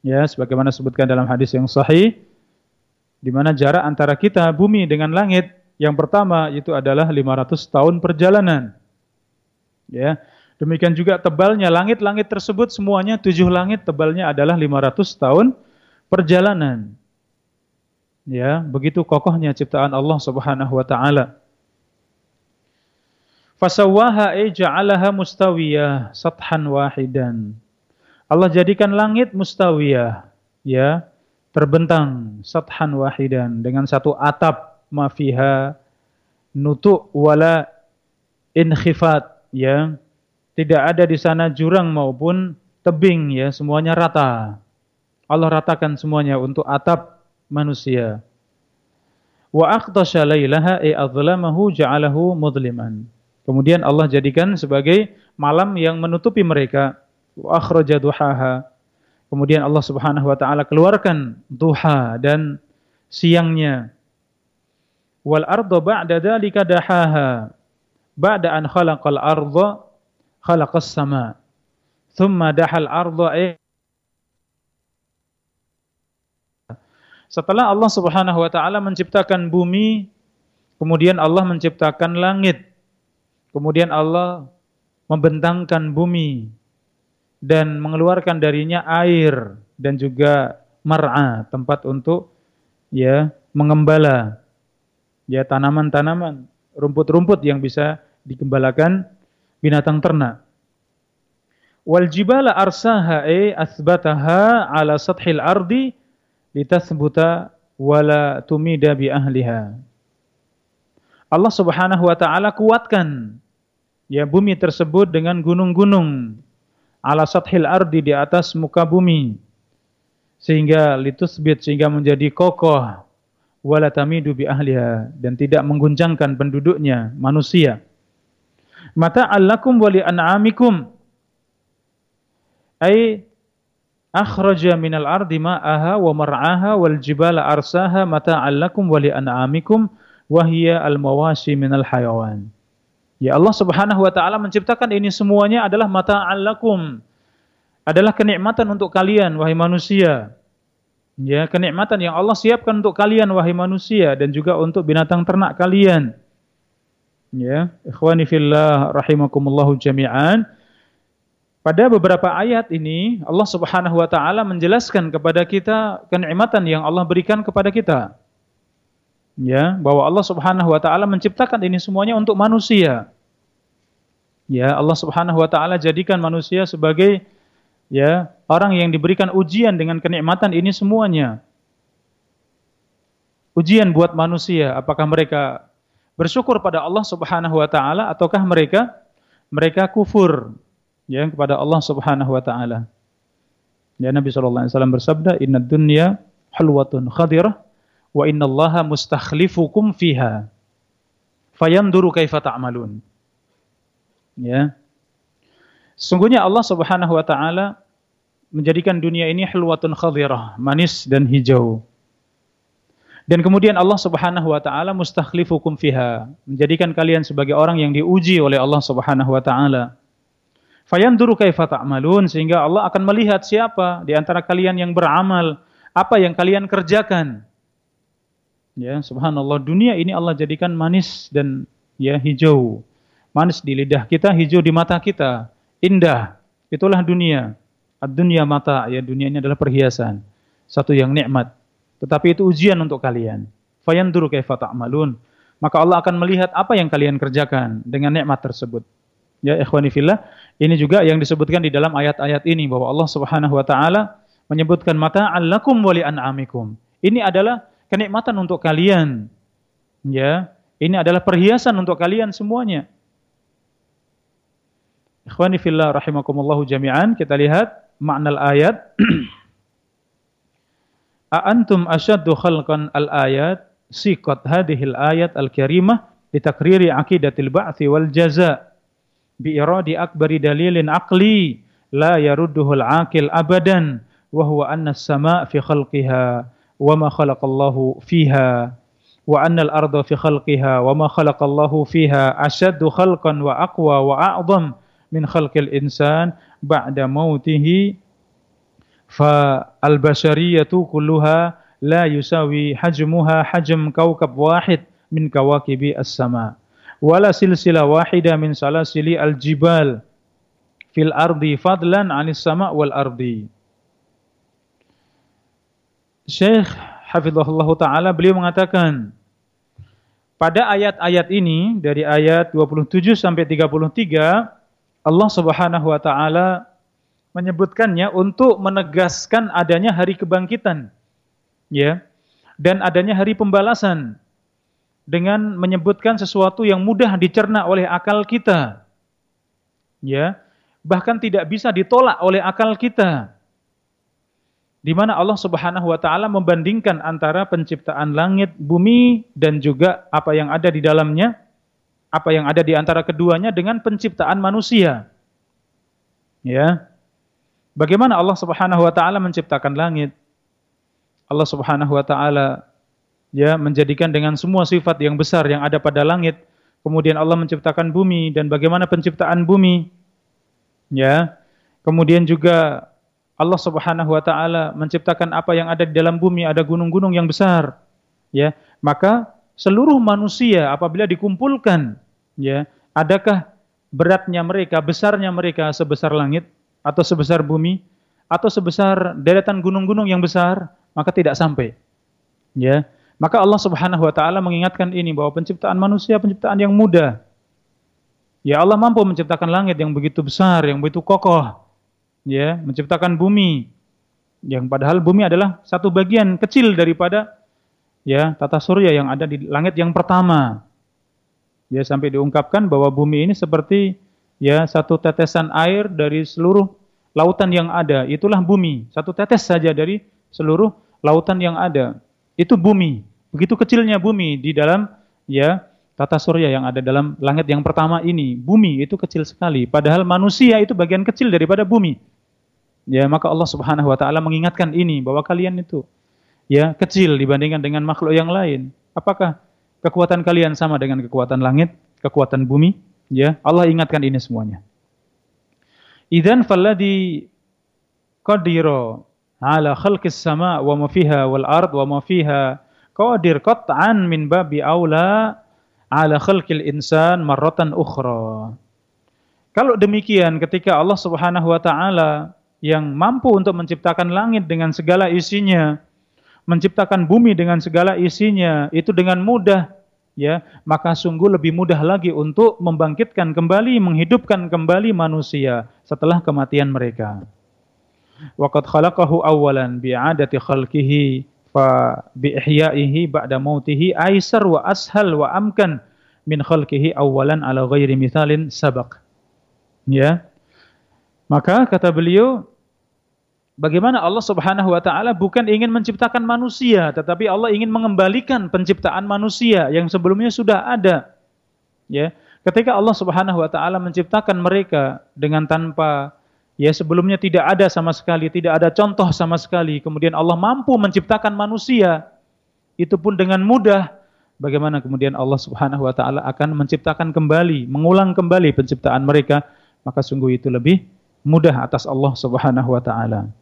Ya, sebagaimana disebutkan dalam hadis yang sahih di mana jarak antara kita bumi dengan langit yang pertama itu adalah 500 tahun perjalanan. Ya, Demikian juga tebalnya langit-langit tersebut semuanya tujuh langit tebalnya adalah 500 tahun perjalanan. Ya, begitu kokohnya ciptaan Allah Subhanahu wa taala. Fasawwaha ay ja'alaha mustawiyah sathan wahidan. Allah jadikan langit mustawiyah, ya, terbentang sathan wahidan dengan satu atap mafiha nutu wala inkhifat, ya tidak ada di sana jurang maupun tebing ya, semuanya rata. Allah ratakan semuanya untuk atap manusia. Wa aqtasha lailaha ay adzlamahu ja'alahu mudliman. Kemudian Allah jadikan sebagai malam yang menutupi mereka. Wa akhraja duhaha. Kemudian Allah Subhanahu wa taala keluarkan duha dan siangnya. Wal arda ba'da dzalika dahaha. Ba'da an khalaqal arda khalaqas sama thumma dahal arda. Setelah Allah Subhanahu wa taala menciptakan bumi, kemudian Allah menciptakan langit. Kemudian Allah membentangkan bumi dan mengeluarkan darinya air dan juga mar'a, tempat untuk ya mengembala ya tanaman-tanaman, rumput-rumput yang bisa digembalakan binatang ternak. Wal jibala arsaha ay asbataha ala sathil ardi litathbuta wala tumida bi ahliha. Allah Subhanahu wa taala kuatkan ya bumi tersebut dengan gunung-gunung ala sathil ardi di atas muka bumi sehingga litusbit sehingga menjadi kokoh wala tamidu bi ahliha dan tidak mengguncangkan penduduknya manusia mata allakum wali an'amikum ay akhraja minal ardi ma'aha wa mar'aha wal jibala arsaha mata'al lakum wa li an'amikum wa hiya al mawashi minal hayawan. Ya Allah Subhanahu wa taala menciptakan ini semuanya adalah mata'al lakum. Adalah kenikmatan untuk kalian wahai manusia. Ya, kenikmatan yang Allah siapkan untuk kalian wahai manusia dan juga untuk binatang ternak kalian. Ya, ikhwani fillah rahimakumullahu jami'an. Pada beberapa ayat ini Allah Subhanahu wa taala menjelaskan kepada kita kenikmatan yang Allah berikan kepada kita. Ya, bahwa Allah Subhanahu wa taala menciptakan ini semuanya untuk manusia. Ya, Allah Subhanahu wa taala jadikan manusia sebagai ya, orang yang diberikan ujian dengan kenikmatan ini semuanya. Ujian buat manusia, apakah mereka bersyukur pada Allah Subhanahu wa taala ataukah mereka mereka kufur ya kepada Allah Subhanahu wa taala. Ya Nabi sallallahu alaihi wasallam bersabda, "Inna dunya halwatun khadirah wa innallaha mustakhlifukum fiha." Fayanduru kaifa ta'malun. Ya. Sungguhnya Allah Subhanahu wa taala menjadikan dunia ini halwatun khadirah, manis dan hijau. Dan kemudian Allah Subhanahu wa taala mustakhlifukum fiha, menjadikan kalian sebagai orang yang diuji oleh Allah Subhanahu wa taala. Fayanduru kaifa ta'malun sehingga Allah akan melihat siapa di antara kalian yang beramal, apa yang kalian kerjakan. Ya, subhanallah, dunia ini Allah jadikan manis dan ya hijau. Manis di lidah kita, hijau di mata kita. Indah. Itulah dunia. Ad-dunya mata, ya dunia ini adalah perhiasan. Satu yang nikmat. Tetapi itu ujian untuk kalian. Fayanduru ta'malun. Maka Allah akan melihat apa yang kalian kerjakan dengan nikmat tersebut. Ya ikhwani fillah, ini juga yang disebutkan di dalam ayat-ayat ini bahwa Allah Subhanahu wa taala menyebutkan mata allakum wa an'amikum. Ini adalah kenikmatan untuk kalian. Ya, ini adalah perhiasan untuk kalian semuanya. Ikhwani fillah rahimakumullahu jami'an, kita lihat makna ayat. <clears throat> A antum asyaddu khalqan al-ayat siqat hadhil ayat al-karimah litakriri aqidatil ba'thi wal jaza' bi iradi akbari dalilin aqli la yarudduhu al-aqil abadan wa huwa anna as-sama' fi khalqiha wa ma khalaqallahu fiha wa anna al-arda fi khalqiha wa ma khalaqallahu fiha ashaddu khalqan wa aqwa wa a'zam min khalqil insan ba'da mautihi fa al-bashariyatu kulluha la yusawi hajmuha hajm kawkab wahid min kawakibi as-sama' wala silsila wahida min salasili al-jibal fil ardi fadlan 'anis sama' wal ardi. Syekh Hafizahullah Ta'ala beliau mengatakan pada ayat-ayat ini dari ayat 27 sampai 33 Allah Subhanahu wa taala menyebutkannya untuk menegaskan adanya hari kebangkitan ya dan adanya hari pembalasan dengan menyebutkan sesuatu yang mudah dicerna oleh akal kita. Ya, bahkan tidak bisa ditolak oleh akal kita. Di mana Allah Subhanahu wa taala membandingkan antara penciptaan langit, bumi dan juga apa yang ada di dalamnya, apa yang ada di antara keduanya dengan penciptaan manusia. Ya. Bagaimana Allah Subhanahu wa taala menciptakan langit? Allah Subhanahu wa taala ya menjadikan dengan semua sifat yang besar yang ada pada langit. Kemudian Allah menciptakan bumi dan bagaimana penciptaan bumi? Ya kemudian juga Allah Subhanahu wa taala menciptakan apa yang ada di dalam bumi ada gunung-gunung yang besar. Ya maka seluruh manusia apabila dikumpulkan ya adakah beratnya mereka besarnya mereka sebesar langit atau sebesar bumi atau sebesar deretan gunung-gunung yang besar maka tidak sampai ya maka Allah Subhanahu wa taala mengingatkan ini bahwa penciptaan manusia penciptaan yang mudah. Ya Allah mampu menciptakan langit yang begitu besar, yang begitu kokoh. Ya, menciptakan bumi yang padahal bumi adalah satu bagian kecil daripada ya tata surya yang ada di langit yang pertama. Ya sampai diungkapkan bahwa bumi ini seperti ya satu tetesan air dari seluruh lautan yang ada. Itulah bumi, satu tetes saja dari seluruh lautan yang ada. Itu bumi. Begitu kecilnya bumi di dalam ya tata surya yang ada dalam langit yang pertama ini. Bumi itu kecil sekali. Padahal manusia itu bagian kecil daripada bumi. Ya, maka Allah Subhanahu wa taala mengingatkan ini bahwa kalian itu ya kecil dibandingkan dengan makhluk yang lain. Apakah kekuatan kalian sama dengan kekuatan langit, kekuatan bumi? Ya, Allah ingatkan ini semuanya. Idzan falladhi qadira ala khalqis sama wa ma fiha wal ard wa ma fiha qadir qat'an min babi aula ala khalqil insan marratan ukhra. Kalau demikian ketika Allah Subhanahu wa taala yang mampu untuk menciptakan langit dengan segala isinya, menciptakan bumi dengan segala isinya, itu dengan mudah, ya, maka sungguh lebih mudah lagi untuk membangkitkan kembali, menghidupkan kembali manusia setelah kematian mereka. Waqad khalaqahu awalan bi'adati khalqihi fa bi'ihyaihi ba'da mautihi aisar wa ashal wa amkan min khalqihi awalan ala ghairi mithalin sabaq. Ya. Maka kata beliau, bagaimana Allah Subhanahu wa taala bukan ingin menciptakan manusia, tetapi Allah ingin mengembalikan penciptaan manusia yang sebelumnya sudah ada. Ya. Ketika Allah Subhanahu wa taala menciptakan mereka dengan tanpa ya sebelumnya tidak ada sama sekali, tidak ada contoh sama sekali, kemudian Allah mampu menciptakan manusia, itu pun dengan mudah. Bagaimana kemudian Allah Subhanahu wa taala akan menciptakan kembali, mengulang kembali penciptaan mereka, maka sungguh itu lebih mudah atas Allah Subhanahu wa taala.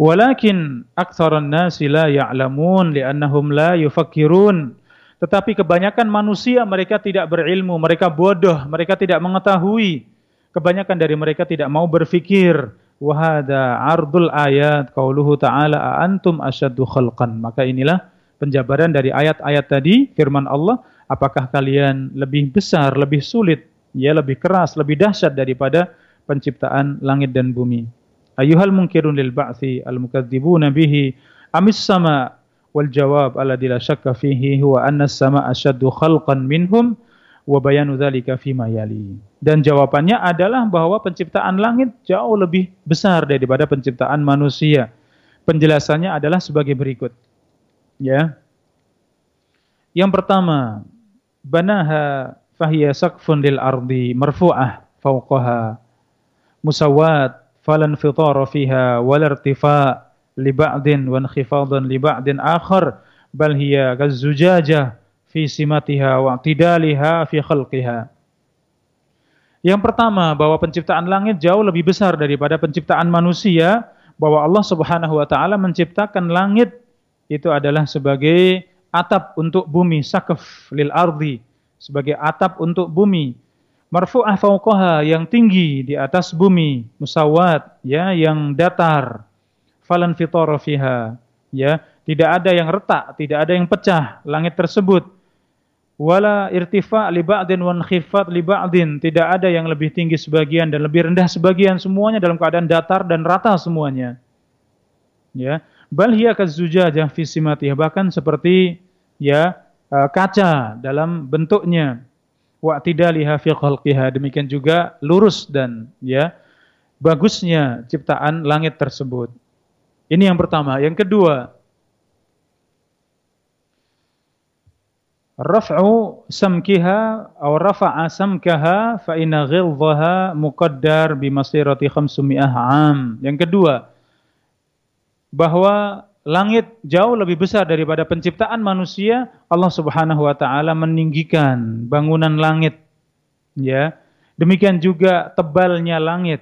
Walakin aktsaran nasi la ya'lamun li'annahum la yufakkirun. Tetapi kebanyakan manusia mereka tidak berilmu, mereka bodoh, mereka tidak mengetahui. Kebanyakan dari mereka tidak mau berfikir. Wahada ardul ayat qauluhu ta'ala antum asyaddu khalqan. Maka inilah penjabaran dari ayat-ayat tadi firman Allah, apakah kalian lebih besar, lebih sulit, ya lebih keras, lebih dahsyat daripada penciptaan langit dan bumi. Ayuhal munkirun lil ba'thi al mukadzibuna bihi amis sama wal jawab alladzi la syakka fihi huwa anna as-sama ashaddu khalqan minhum wa bayanu dzalika fima yali. Dan jawabannya adalah bahwa penciptaan langit jauh lebih besar daripada penciptaan manusia. Penjelasannya adalah sebagai berikut. Ya. Yang pertama, banaha fahiya saqfun lil ardi marfu'ah fawqaha musawwat falan fitara fiha wal irtifa' li ba'din wa inkhifadhan li ba'din akhar bal hiya kazzujajah fi simatiha wa tidaliha fi khalqiha. Yang pertama bahwa penciptaan langit jauh lebih besar daripada penciptaan manusia bahwa Allah Subhanahu wa taala menciptakan langit itu adalah sebagai atap untuk bumi sakaf lil ardi sebagai atap untuk bumi marfu'ah fauqaha yang tinggi di atas bumi, musawat ya yang datar. Falan fitara fiha ya, tidak ada yang retak, tidak ada yang pecah langit tersebut. Wala irtifa li ba'din wa khifat li ba'din, tidak ada yang lebih tinggi sebagian dan lebih rendah sebagian, semuanya dalam keadaan datar dan rata semuanya. Ya, bal hiya kazujajah fi simatih, bahkan seperti ya eh, kaca dalam bentuknya wa tidaliha fi khalqiha demikian juga lurus dan ya bagusnya ciptaan langit tersebut. Ini yang pertama. Yang kedua, raf'u samkiha atau rafa'a samkaha fa inna ghilzaha muqaddar bi masirati 500 am. Yang kedua, bahwa langit jauh lebih besar daripada penciptaan manusia, Allah Subhanahu wa taala meninggikan bangunan langit. Ya. Demikian juga tebalnya langit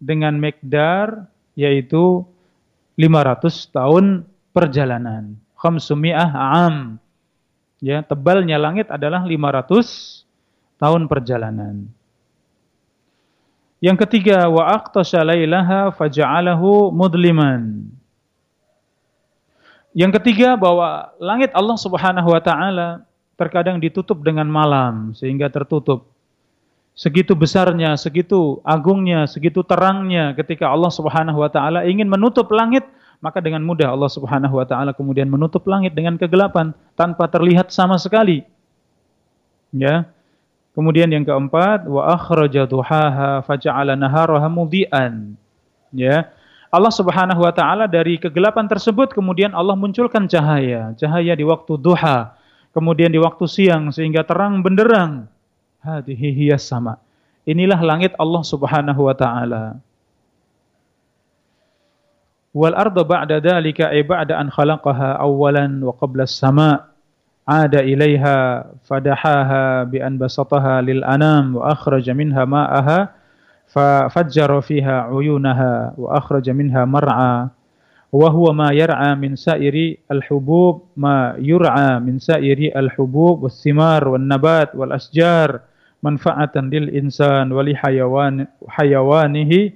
dengan mekdar yaitu 500 tahun perjalanan. Khamsumi'ah am. Ya, tebalnya langit adalah 500 tahun perjalanan. Yang ketiga, wa aqtasha lailaha faja'alahu mudliman. Yang ketiga bahwa langit Allah Subhanahu wa taala terkadang ditutup dengan malam sehingga tertutup. Segitu besarnya, segitu agungnya, segitu terangnya ketika Allah Subhanahu wa taala ingin menutup langit, maka dengan mudah Allah Subhanahu wa taala kemudian menutup langit dengan kegelapan tanpa terlihat sama sekali. Ya. Kemudian yang keempat, wa akhraja duhaha. Ya. Allah Subhanahu wa taala dari kegelapan tersebut kemudian Allah munculkan cahaya, cahaya di waktu duha, kemudian di waktu siang sehingga terang benderang. Hadhihi hiyas sama. Inilah langit Allah Subhanahu wa taala. Wal arda ba'da dzalika ay ba'da an khalaqaha awwalan wa qabla as-sama' ada ilaiha fadahaha bi an basataha lil anam wa akhraja minha ma'aha ففجر فيها عيونها وأخرج منها مرعى وهو ما يرعى من سائر الحبوب ما يرعى من سائر الحبوب والثمار والنبات والأشجار منفعة للإنسان ولحيوان حيوانه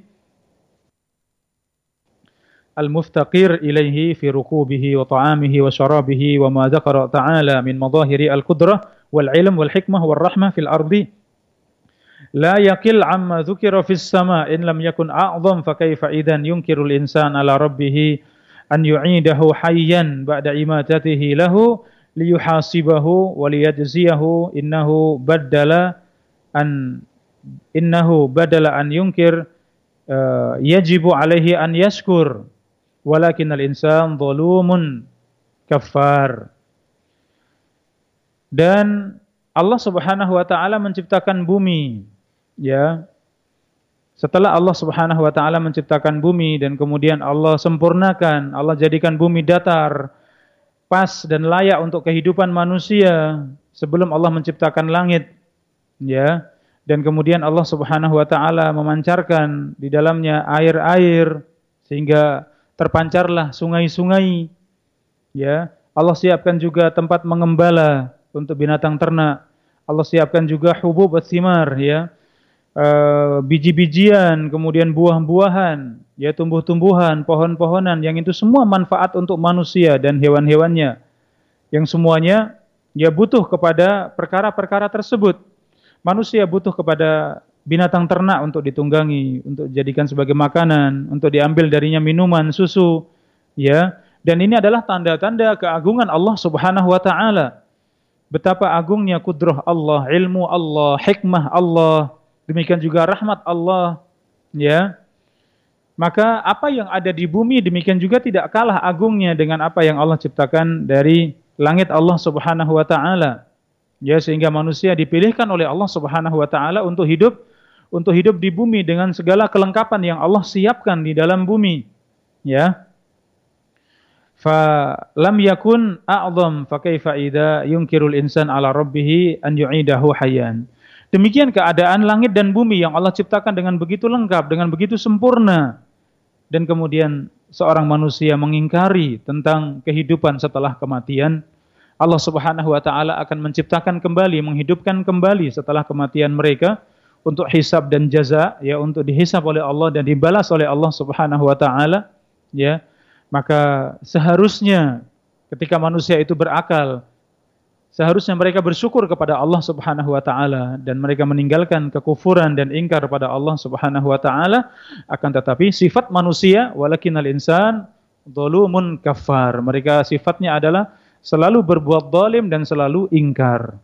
المفتقر إليه في ركوبه وطعامه وشرابه وما ذكر تعالى من مظاهر القدرة والعلم والحكمة والرحمة في الأرض. La yakil amma dzukira fis sama in lam yakun a'zam fa kaifa idan yunkirul insan ala rabbih an yu'idahu hayyan ba'da imatatihi lahu liyuhasibahu wa liyajziyahu innahu badala an innahu badala an yunkir uh, yajibu alaihi an yashkur. Walakin al insan zalumun kafar dan Allah Subhanahu wa taala menciptakan bumi ya setelah Allah Subhanahu wa taala menciptakan bumi dan kemudian Allah sempurnakan, Allah jadikan bumi datar, pas dan layak untuk kehidupan manusia sebelum Allah menciptakan langit. Ya. Dan kemudian Allah Subhanahu wa taala memancarkan di dalamnya air-air sehingga terpancarlah sungai-sungai. Ya. Allah siapkan juga tempat mengembala untuk binatang ternak. Allah siapkan juga hubub simar ya uh, biji-bijian, kemudian buah-buahan, ya tumbuh-tumbuhan, pohon-pohonan yang itu semua manfaat untuk manusia dan hewan-hewannya. Yang semuanya ya butuh kepada perkara-perkara tersebut. Manusia butuh kepada binatang ternak untuk ditunggangi, untuk dijadikan sebagai makanan, untuk diambil darinya minuman, susu, ya. Dan ini adalah tanda-tanda keagungan Allah Subhanahu wa taala. Betapa agungnya kudrah Allah, ilmu Allah, hikmah Allah, demikian juga rahmat Allah, ya. Maka apa yang ada di bumi demikian juga tidak kalah agungnya dengan apa yang Allah ciptakan dari langit Allah Subhanahu wa taala. Ya, sehingga manusia dipilihkan oleh Allah Subhanahu wa taala untuk hidup untuk hidup di bumi dengan segala kelengkapan yang Allah siapkan di dalam bumi. Ya. Fa lam yakun a'zam fa kaifa idza yunkirul insan ala rabbih an yu'idahu hayyan. Demikian keadaan langit dan bumi yang Allah ciptakan dengan begitu lengkap, dengan begitu sempurna. Dan kemudian seorang manusia mengingkari tentang kehidupan setelah kematian. Allah Subhanahu wa taala akan menciptakan kembali, menghidupkan kembali setelah kematian mereka untuk hisab dan jaza ya untuk dihisab oleh Allah dan dibalas oleh Allah Subhanahu wa taala ya. Maka seharusnya ketika manusia itu berakal seharusnya mereka bersyukur kepada Allah Subhanahu wa taala dan mereka meninggalkan kekufuran dan ingkar pada Allah Subhanahu wa taala. Akan tetapi sifat manusia walakinal insan zalumun kafar mereka sifatnya adalah selalu berbuat zalim dan selalu ingkar.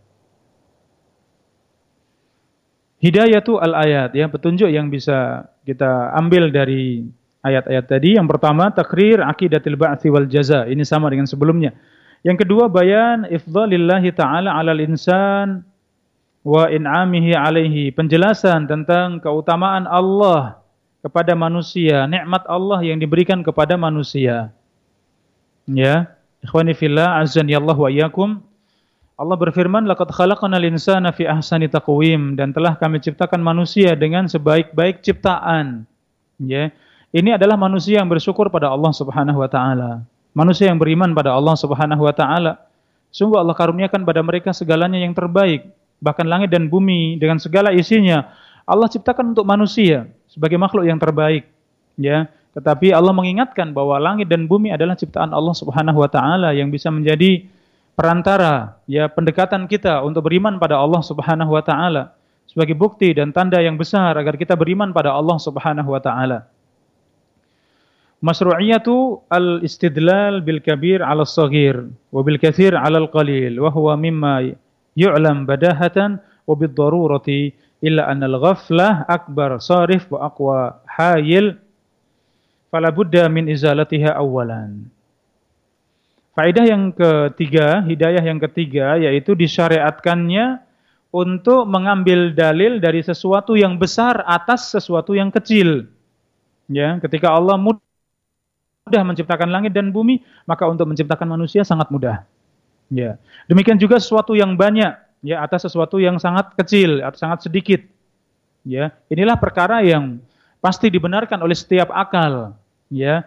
Hidayatu al-ayat ya petunjuk yang bisa kita ambil dari ayat-ayat tadi. Yang pertama takrir aqidatil ba'tsi wal jaza. Ini sama dengan sebelumnya yang kedua bayan ifdalillahi taala 'alal insan wa in'amihi alaihi. Penjelasan tentang keutamaan Allah kepada manusia, nikmat Allah yang diberikan kepada manusia. Ya, ikhwani fillah azan ya Allah wa iyyakum. Allah berfirman, "Laqad khalaqnal insana fi ahsani taqwim" dan telah kami ciptakan manusia dengan sebaik-baik ciptaan. Ya. Ini adalah manusia yang bersyukur pada Allah Subhanahu wa taala. Manusia yang beriman pada Allah Subhanahu wa taala, sungguh Allah karuniakan pada mereka segalanya yang terbaik, bahkan langit dan bumi dengan segala isinya. Allah ciptakan untuk manusia sebagai makhluk yang terbaik, ya. Tetapi Allah mengingatkan bahwa langit dan bumi adalah ciptaan Allah Subhanahu wa taala yang bisa menjadi perantara ya pendekatan kita untuk beriman pada Allah Subhanahu wa taala sebagai bukti dan tanda yang besar agar kita beriman pada Allah Subhanahu wa taala. Masru'iyatu al-istidlal bil kabir 'ala as-saghir wa bil katsir 'ala al-qalil wa huwa mimma yu'lam badahatan wa bid darurati illa anna al-ghaflah akbar sarif wa aqwa hayil fala budda min izalatiha awalan. Faedah yang ketiga, hidayah yang ketiga yaitu disyariatkannya untuk mengambil dalil dari sesuatu yang besar atas sesuatu yang kecil. Ya, ketika Allah mudah menciptakan langit dan bumi, maka untuk menciptakan manusia sangat mudah. Ya. Demikian juga sesuatu yang banyak ya atas sesuatu yang sangat kecil atau sangat sedikit. Ya, inilah perkara yang pasti dibenarkan oleh setiap akal, ya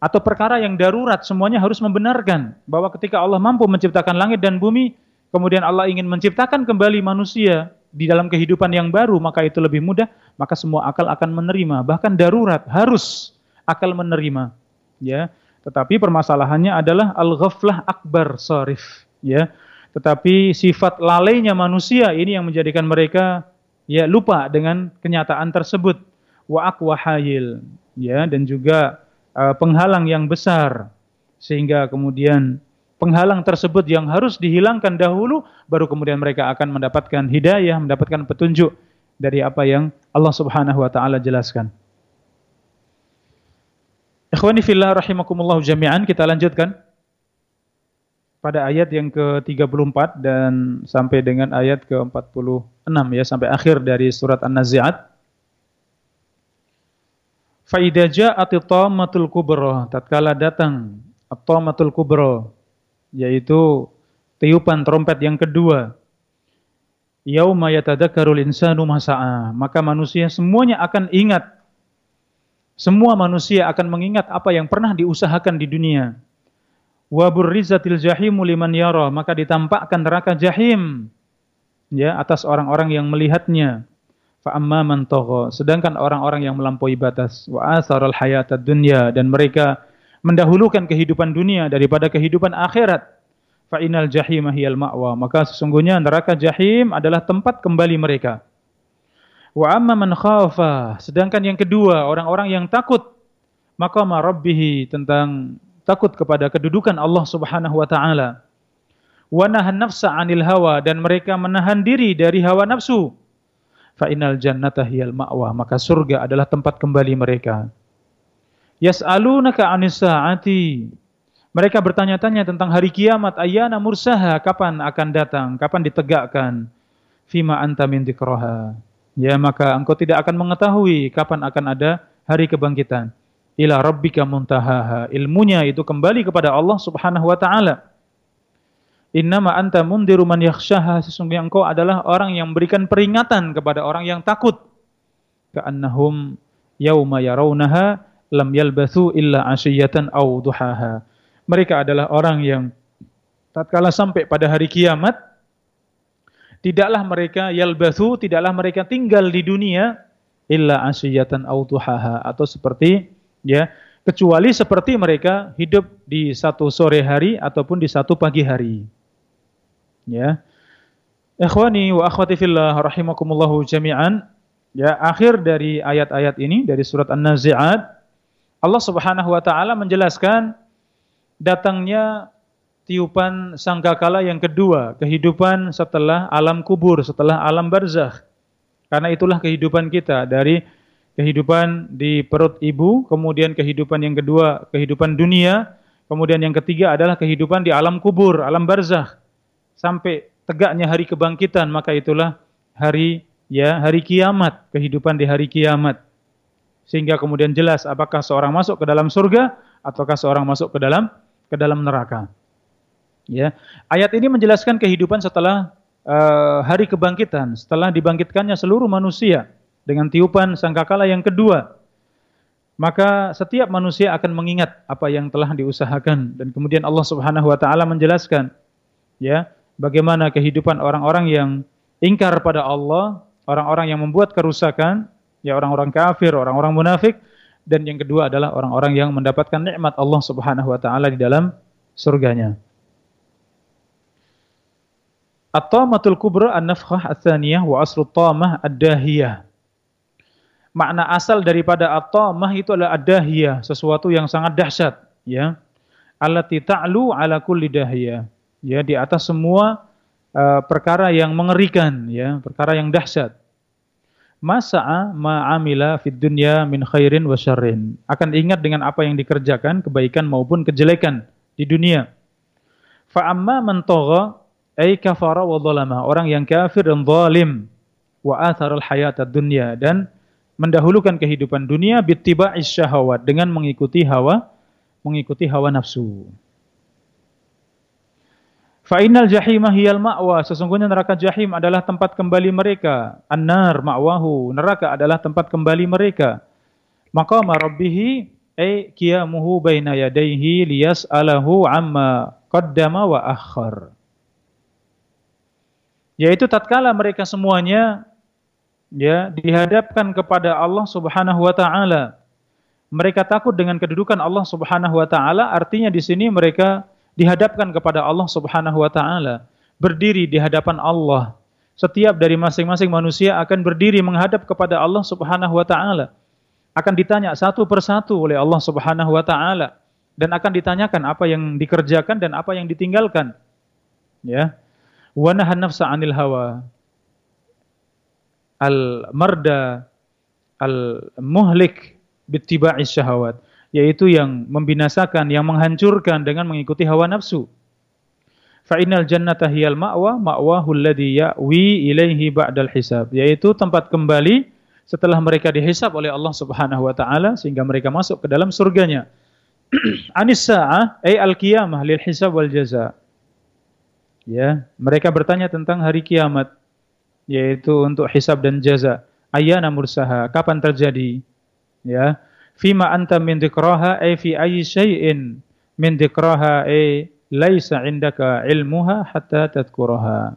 atau perkara yang darurat semuanya harus membenarkan bahwa ketika Allah mampu menciptakan langit dan bumi, kemudian Allah ingin menciptakan kembali manusia di dalam kehidupan yang baru, maka itu lebih mudah, maka semua akal akan menerima, bahkan darurat harus akal menerima. Ya. Tetapi permasalahannya adalah al-ghaflah akbar sarif, ya. Tetapi sifat lalainya manusia ini yang menjadikan mereka ya lupa dengan kenyataan tersebut. Wa aqwahayil, ya, dan juga uh, penghalang yang besar sehingga kemudian penghalang tersebut yang harus dihilangkan dahulu baru kemudian mereka akan mendapatkan hidayah, mendapatkan petunjuk dari apa yang Allah Subhanahu wa taala jelaskan. Ikhwani fillah rahimakumullah jami'an, kita lanjutkan pada ayat yang ke-34 dan sampai dengan ayat ke-46 ya sampai akhir dari surat An-Nazi'at. Faida ja'at tamatul kubra, tatkala datang at-tamatul kubra, yaitu tiupan trompet yang kedua. Yauma yatadakkarul insanu masa'a, maka manusia semuanya akan ingat. Semua manusia akan mengingat apa yang pernah diusahakan di dunia. Wa burrizatil jahimu liman yara, maka ditampakkan neraka jahim ya atas orang-orang yang melihatnya. Fa amma man Sedangkan orang-orang yang melampaui batas wa asaral hayatad dunya dan mereka mendahulukan kehidupan dunia daripada kehidupan akhirat. Fa inal jahim hiyal ma'wa. Maka sesungguhnya neraka jahim adalah tempat kembali mereka. Wa amma man khafa. Sedangkan yang kedua, orang-orang yang takut maqama rabbih tentang takut kepada kedudukan Allah Subhanahu wa taala. Wa nahan nafsa 'anil hawa dan mereka menahan diri dari hawa nafsu. Fa innal jannata hiyal ma'wa maka surga adalah tempat kembali mereka. Yas'alunaka 'anis sa'ati. Mereka bertanya-tanya tentang hari kiamat ayyana mursaha? Kapan akan datang? Kapan ditegakkan? Fima anta min dzikraha ya maka engkau tidak akan mengetahui kapan akan ada hari kebangkitan ila rabbika muntahaha ilmunya itu kembali kepada Allah Subhanahu wa taala Innama anta mundiru man yakhshaha sesungguhnya engkau adalah orang yang memberikan peringatan kepada orang yang takut. Ka'annahum yauma yarawnaha lam yalbathu illa ashiyatan aw duhaha. Mereka adalah orang yang tatkala sampai pada hari kiamat tidaklah mereka yalbathu tidaklah mereka tinggal di dunia illa ashiyatan aw duhaha atau seperti ya kecuali seperti mereka hidup di satu sore hari ataupun di satu pagi hari. Ya. Ikhwani wa akhwati fillah rahimakumullahu jami'an. Ya, akhir dari ayat-ayat ini dari surat An-Nazi'at Allah Subhanahu wa taala menjelaskan datangnya tiupan sangkakala yang kedua, kehidupan setelah alam kubur, setelah alam barzakh. Karena itulah kehidupan kita dari kehidupan di perut ibu, kemudian kehidupan yang kedua, kehidupan dunia, kemudian yang ketiga adalah kehidupan di alam kubur, alam barzakh. Sampai tegaknya hari kebangkitan maka itulah hari ya hari kiamat kehidupan di hari kiamat. Sehingga kemudian jelas apakah seorang masuk ke dalam surga ataukah seorang masuk ke dalam ke dalam neraka ya. Ayat ini menjelaskan kehidupan setelah uh, hari kebangkitan setelah dibangkitkannya seluruh manusia dengan tiupan sangkakala yang kedua. Maka setiap manusia akan mengingat apa yang telah diusahakan. Dan kemudian Allah Subhanahu wa taala menjelaskan ya bagaimana kehidupan orang-orang yang ingkar pada Allah, orang-orang yang membuat kerusakan, ya orang-orang kafir, orang-orang munafik, dan yang kedua adalah orang-orang yang mendapatkan nikmat Allah Subhanahu wa taala di dalam surganya. At-tamatul kubra an-nafkhah ats-tsaniyah wa aslu tamah ad-dahiyah. Makna asal daripada at-tamah itu adalah ad-dahiyah, sesuatu yang sangat dahsyat, ya. Allati ta'lu ala kulli dahiyah ya di atas semua uh, perkara yang mengerikan ya, perkara yang dahsyat. masa'a ma'amila fid dunya min khairin wa syarrin. Akan ingat dengan apa yang dikerjakan, kebaikan maupun kejelekan di dunia. Fa amma man ay kafara wa dhalama. Orang yang kafir dan zalim wa atharal hayatad dunya dan mendahulukan kehidupan dunia bittiba'is syahawat dengan mengikuti hawa mengikuti hawa nafsu. Fa'inal jahimah hiyal ma'wa. Sesungguhnya neraka jahim adalah tempat kembali mereka. An-nar ma'wahu. Neraka adalah tempat kembali mereka. Maka marabbihi ay kiyamuhu baina yadayhi liyas'alahu amma qaddama wa akhar. Yaitu tatkala mereka semuanya ya dihadapkan kepada Allah Subhanahu wa taala. Mereka takut dengan kedudukan Allah Subhanahu wa taala, artinya di sini mereka dihadapkan kepada Allah Subhanahu wa taala, berdiri di hadapan Allah. Setiap dari masing-masing manusia akan berdiri menghadap kepada Allah Subhanahu wa taala. Akan ditanya satu persatu oleh Allah Subhanahu wa taala dan akan ditanyakan apa yang dikerjakan dan apa yang ditinggalkan. Ya. Wa nahan nafsa 'anil hawa. Al-marda al-muhlik bittiba'is syahawat yaitu yang membinasakan, yang menghancurkan dengan mengikuti hawa nafsu. Fa innal jannata hiyal ma'wa ma'wahu alladhi ya'wi ilaihi ba'dal hisab, yaitu tempat kembali setelah mereka dihisab oleh Allah Subhanahu wa taala sehingga mereka masuk ke dalam surganya. <clears throat> Anis sa'ah ay al-qiyamah lil hisab wal jaza. Ya, mereka bertanya tentang hari kiamat yaitu untuk hisab dan jaza. Ayyana mursaha, kapan terjadi? Ya fima anta min dzikraha ay fi ayyi syai'in min dzikraha ay laisa indaka ilmuha hatta tadhkuraha.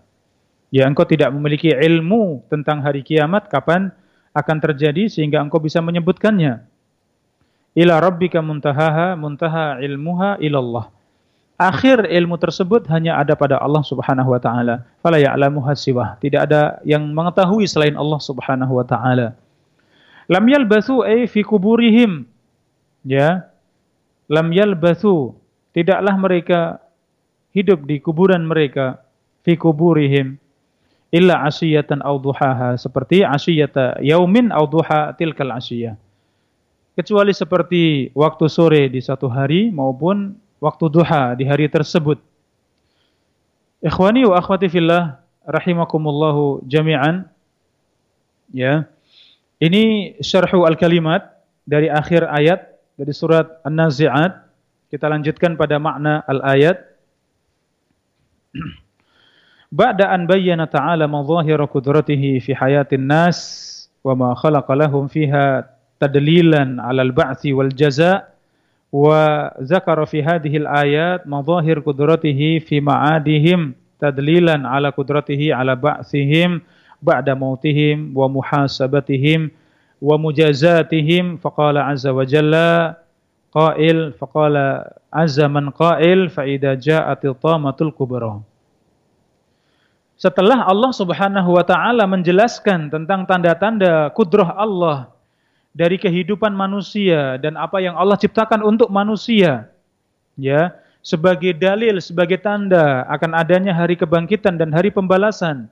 Ya engkau tidak memiliki ilmu tentang hari kiamat kapan akan terjadi sehingga engkau bisa menyebutkannya. Ila rabbika muntahaha muntaha ilmuha ilallah. Akhir ilmu tersebut hanya ada pada Allah Subhanahu wa taala. Fala ya'lamu hasiwah. Tidak ada yang mengetahui selain Allah Subhanahu wa taala. Lam yalbathu ay fi kuburihim. Ya. Lam yalbathu. Tidaklah mereka hidup di kuburan mereka fi kuburihim illa asiyatan aw duhaha seperti asiyata yaumin aw duha tilkal asiyah. Kecuali seperti waktu sore di satu hari maupun waktu duha di hari tersebut. Ikhwani wa akhwati fillah rahimakumullahu jami'an. Ya. Ini syarhu al-kalimat dari akhir ayat dari surat An-Nazi'at. Kita lanjutkan pada makna al-ayat. <clears throat> Ba'da an bayyana ta'ala madhahira qudratihi fi hayatin nas wa ma khalaqa lahum fiha tadlilan 'ala al-ba'thi wal jaza' wa zakara fi hadhihi al-ayat madhahir qudratihi fi ma'adihim tadlilan 'ala qudratihi 'ala ba'thihim ba'da mautihim wa muhasabatihim wa mujazatihim. Faqala azza wa jalla qail. Faqala azza man qail fa idza ja'atil tamatul kubra. Setelah Allah Subhanahu wa taala menjelaskan tentang tanda-tanda kudrah Allah dari kehidupan manusia dan apa yang Allah ciptakan untuk manusia ya sebagai dalil sebagai tanda akan adanya hari kebangkitan dan hari pembalasan.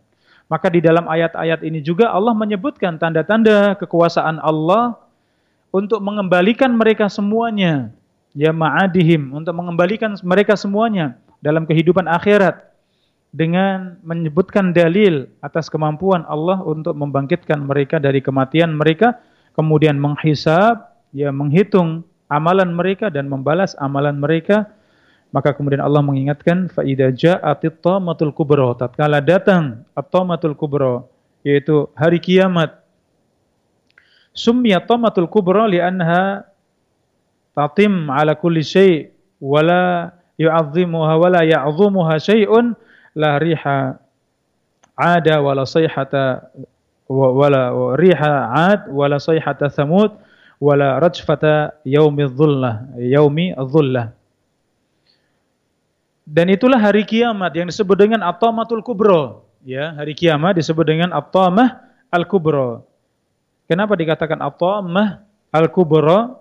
Maka di dalam ayat-ayat ini juga Allah menyebutkan tanda-tanda kekuasaan Allah untuk mengembalikan mereka semuanya ya ma'adihim untuk mengembalikan mereka semuanya dalam kehidupan akhirat dengan menyebutkan dalil atas kemampuan Allah untuk membangkitkan mereka dari kematian mereka kemudian menghisab ya menghitung amalan mereka dan membalas amalan mereka maka kemudian Allah mengingatkan faida ja'atit tamatul kubra tatkala datang at-tamatul kubra yaitu hari kiamat. Summiya tamatul kubra li'annaha tatim ala kulli syai' wala yu'azzimuha wala ya'zumuha syai'un la riha ada wala sayhata wala riha ad wala sayhata thamud wala rajfata yaumi dhullah yaumi dhullah dan itulah hari kiamat yang disebut dengan At-Tamatul Kubra. Ya, hari kiamat disebut dengan At-Tamah Al-Kubra. Kenapa dikatakan At-Tamah Al-Kubra?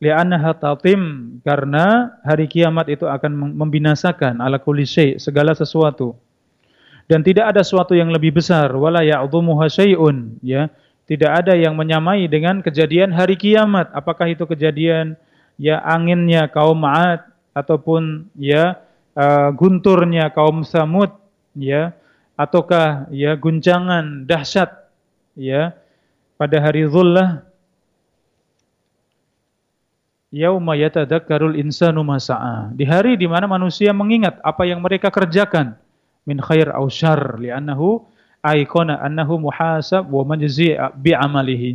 Li'annaha tatim karena hari kiamat itu akan membinasakan ala kulli segala sesuatu. Dan tidak ada sesuatu yang lebih besar wala ya'dhumuha syai'un ya. tidak ada yang menyamai dengan kejadian hari kiamat. Apakah itu kejadian ya anginnya kaum Ma'ad ataupun ya uh, gunturnya kaum Samud ya ataukah ya guncangan dahsyat ya pada hari Zullah yauma yatadakkarul insanu masa'a di hari di mana manusia mengingat apa yang mereka kerjakan min khair aw syarr li'annahu aikona annahu muhasab wa majzi bi amalihi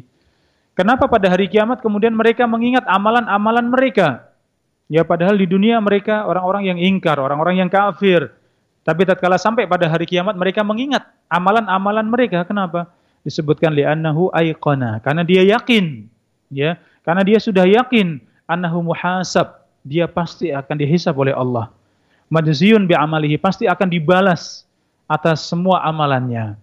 kenapa pada hari kiamat kemudian mereka mengingat amalan-amalan mereka? Ya padahal di dunia mereka orang-orang yang ingkar orang-orang yang kafir. Tapi tatkala sampai pada hari kiamat mereka mengingat amalan-amalan mereka kenapa? Disebutkan li'annahu aikona karena dia yakin ya. Karena dia sudah yakin annahu muhasab, dia pasti akan dihisab oleh Allah. Majziyun bi amalihi, pasti akan dibalas atas semua amalannya.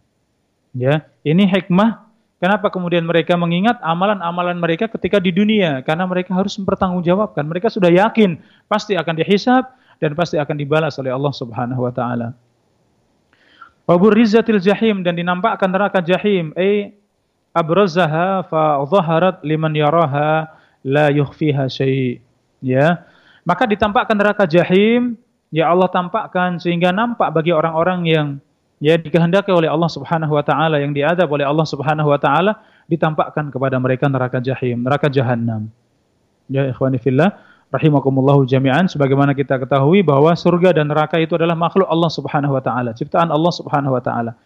Ya, ini hikmah Kenapa kemudian mereka mengingat amalan-amalan mereka ketika di dunia? Karena mereka harus mempertanggungjawabkan. Mereka sudah yakin pasti akan dihisab dan pasti akan dibalas oleh Allah Subhanahu wa taala. Wabur rizatil jahim dan dinampakkan neraka jahim, ay abrazaha fa dhaharat liman yaraha la yukhfiha syai' ya maka ditampakkan neraka jahim ya Allah tampakkan sehingga nampak bagi orang-orang yang ya dikehendaki oleh Allah Subhanahu wa taala yang diadab oleh Allah Subhanahu wa taala ditampakkan kepada mereka neraka jahim neraka jahanam ya ikhwani fillah rahimakumullah jami'an. Sebagaimana kita ketahui bahwa surga dan neraka itu adalah makhluk Allah Subhanahu wa taala ciptaan Allah Subhanahu wa taala.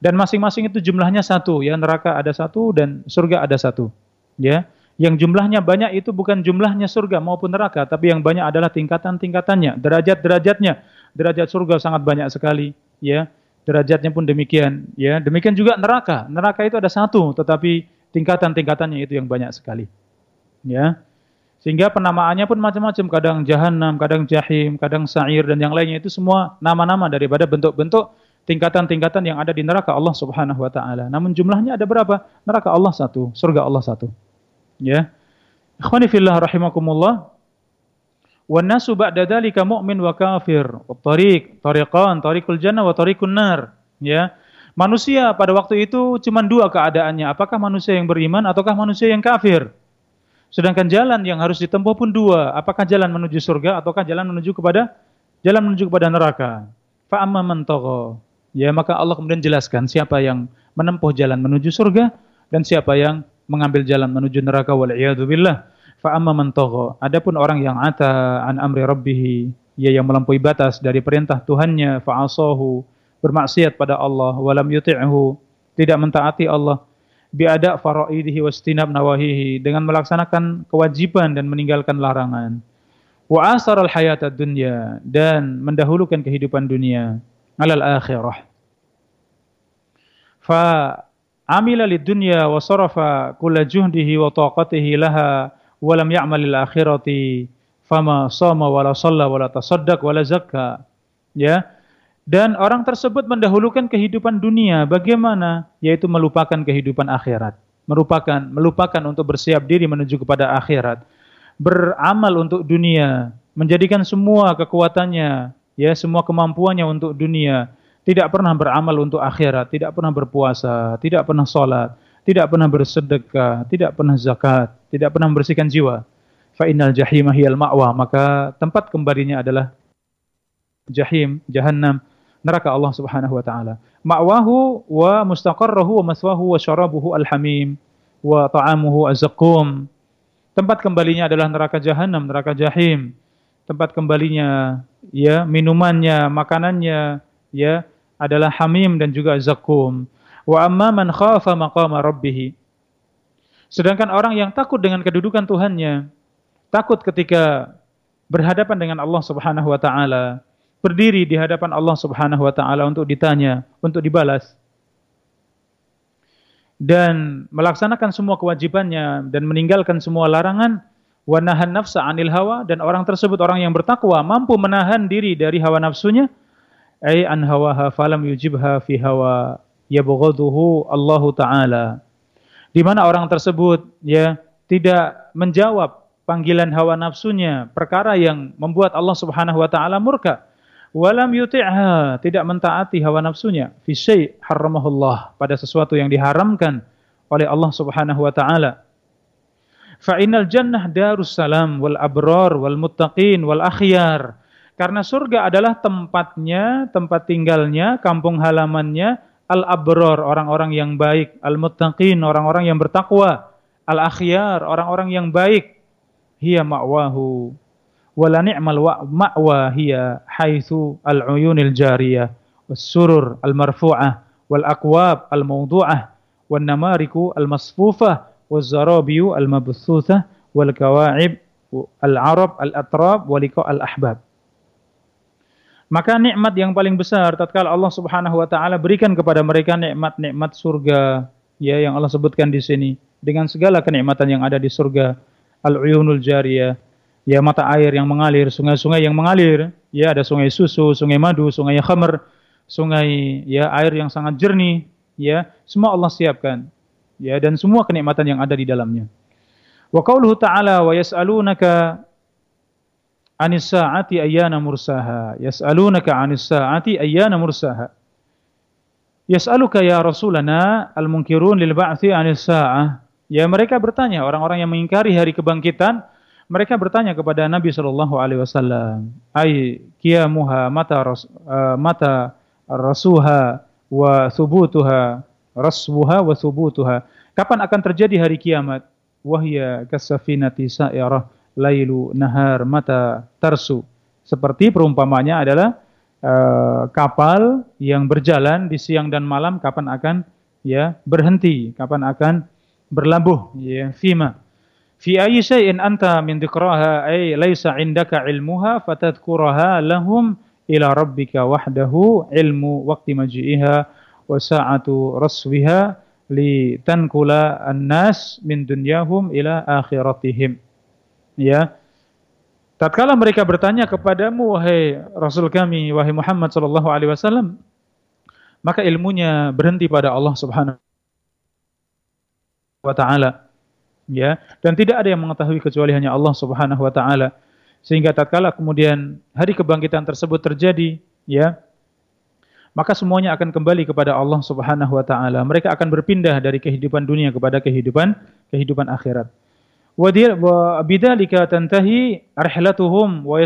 Dan masing-masing itu jumlahnya satu ya. Neraka ada satu dan surga ada satu ya yang jumlahnya banyak itu bukan jumlahnya surga maupun neraka, tapi yang banyak adalah tingkatan-tingkatannya, derajat-derajatnya. Derajat surga sangat banyak sekali, ya. Derajatnya pun demikian, ya. Demikian juga neraka. Neraka itu ada satu, tetapi tingkatan-tingkatannya itu yang banyak sekali. Ya. Sehingga penamaannya pun macam-macam, kadang jahanam, kadang jahim, kadang sa'ir dan yang lainnya itu semua nama-nama daripada bentuk-bentuk tingkatan-tingkatan yang ada di neraka Allah Subhanahu wa taala. Namun jumlahnya ada berapa? Neraka Allah satu, surga Allah satu. Ya. Ikhwani fillah rahimakumullah. Wan nasu ba'da dzalika mu'min wa kafir. Tariq, tariqan, tariqul jannah wa tariqun nar. Ya. Manusia pada waktu itu cuma dua keadaannya. Apakah manusia yang beriman ataukah manusia yang kafir? Sedangkan jalan yang harus ditempuh pun dua. Apakah jalan menuju surga ataukah jalan menuju kepada jalan menuju kepada neraka? Fa amma man Ya, maka Allah kemudian jelaskan siapa yang menempuh jalan menuju surga dan siapa yang mengambil jalan menuju neraka wal billah. Fa amma man tagha. Adapun orang yang ata an amri rabbih ia yang melampaui batas dari perintah Tuhannya fa asahu bermaksiat pada Allah walam yuti'hu tidak mentaati Allah. Biada faraidihi wastinab nawahihi dengan melaksanakan kewajiban dan meninggalkan larangan. Wa asaral hayatad dunya dan mendahulukan kehidupan dunia alal akhirah. Fa amila lid dunya wa sarafa kulla juhdihi wa taqatihi laha wa lam ya'mal lil akhirati fama sama wala shalla wala tasaddaq wala zakka ya. Dan orang tersebut mendahulukan kehidupan dunia bagaimana? Yaitu melupakan kehidupan akhirat. Merupakan melupakan untuk bersiap diri menuju kepada akhirat. Beramal untuk dunia menjadikan semua kekuatannya ya semua kemampuannya untuk dunia tidak pernah beramal untuk akhirat, tidak pernah berpuasa, tidak pernah sholat, tidak pernah bersedekah, tidak pernah zakat, tidak pernah membersihkan jiwa. Fa innal jahimah hiyal ma'wa, maka tempat kembalinya adalah jahim, jahannam, neraka Allah Subhanahu wa taala. Ma'wahu wa mustaqarruhu wa maswahu wa syarabuhu al-hamim wa ta'amuhu az-zaqqum. Tempat kembalinya adalah neraka jahannam, neraka jahim. Tempat kembalinya ya minumannya, makanannya, ya adalah hamim dan juga zakum. Wa amma man khafa maqama rabbih. Sedangkan orang yang takut dengan kedudukan Tuhannya, takut ketika berhadapan dengan Allah Subhanahu wa taala, berdiri di hadapan Allah Subhanahu wa taala untuk ditanya, untuk dibalas dan melaksanakan semua kewajibannya dan meninggalkan semua larangan wa nahan nafsa anil hawa dan orang tersebut orang yang bertakwa mampu menahan diri dari hawa nafsunya ay an hawaha falam yujibha fi hawa yabghaduhu Allah taala di mana orang tersebut ya tidak menjawab panggilan hawa nafsunya perkara yang membuat Allah Subhanahu wa taala murka walam yuti'ha tidak mentaati hawa nafsunya fi syai' haramahullah pada sesuatu yang diharamkan oleh Allah Subhanahu wa taala. Fa innal jannah darus salam wal abrar wal muttaqin wal akhyar. Karena surga adalah tempatnya, tempat tinggalnya, kampung halamannya al-abror, orang-orang yang baik, al-muttaqin, orang-orang yang bertakwa, al-akhyar, orang-orang yang baik. Hiya ma'wahu. Wala ni'mal ma'wa hiya haitsu al-uyunil jariyah, was-surur al-marfu'ah, wal-aqwab al-mawdu'ah, wan-namariku al-masfufah, waz-zarabiyu al-mabthuthah, wal-kawa'ib al-arab al-atrab, wa liqa' al-ahbab. Maka nikmat yang paling besar tatkala Allah Subhanahu wa taala berikan kepada mereka nikmat-nikmat surga. Ya yang Allah sebutkan di sini. Dengan segala kenikmatan yang ada di surga. Al-uyunul jariyah. Ya mata air yang mengalir sungai-sungai yang mengalir. Ya ada sungai susu sungai madu sungai khamr sungai ya air yang sangat jernih. Ya semua Allah siapkan. Ya dan semua kenikmatan yang ada di dalamnya. Wa qauluhu ta'ala wa yas'alunaka 'anis sa'ati ayyana mursaha. Yas'alunaka 'anis sa'ati ayyana mursaha. Yas'aluka ya Rasulana al-munkirun lil ba'thi 'anis sa'ah. Ya mereka bertanya orang-orang yang mengingkari hari kebangkitan mereka bertanya kepada Nabi sallallahu alaihi wasallam, "Ai qiyamuha mata ras, uh, mata rasuha wa thubutuha rasbuha wa thubutuha. Kapan akan terjadi hari kiamat? Wahya kasafinati sa'irah lailu nahar mata tarsu. Seperti perumpamanya adalah uh, kapal yang berjalan di siang dan malam kapan akan ya berhenti, kapan akan berlabuh ya fima. Fi ayyi shay'in anta min dhikraha ay laisa indaka ilmuha fatadhkuraha lahum ila rabbika wahdahu ilmu waqti maji'iha wa sa'atu raswiha li tankula an-nas min dunyahum ila akhiratihim. Ya. Tatkala mereka bertanya kepadamu wahai Rasul kami wahai Muhammad sallallahu alaihi wasallam maka ilmunya berhenti pada Allah Subhanahu wa taala. Ya, dan tidak ada yang mengetahui kecuali hanya Allah Subhanahu wa taala. Sehingga tatkala kemudian hari kebangkitan tersebut terjadi, ya, maka semuanya akan kembali kepada Allah Subhanahu wa taala. Mereka akan berpindah dari kehidupan dunia kepada kehidupan kehidupan akhirat. Wa bidzalika tantahi rihlatuhum wa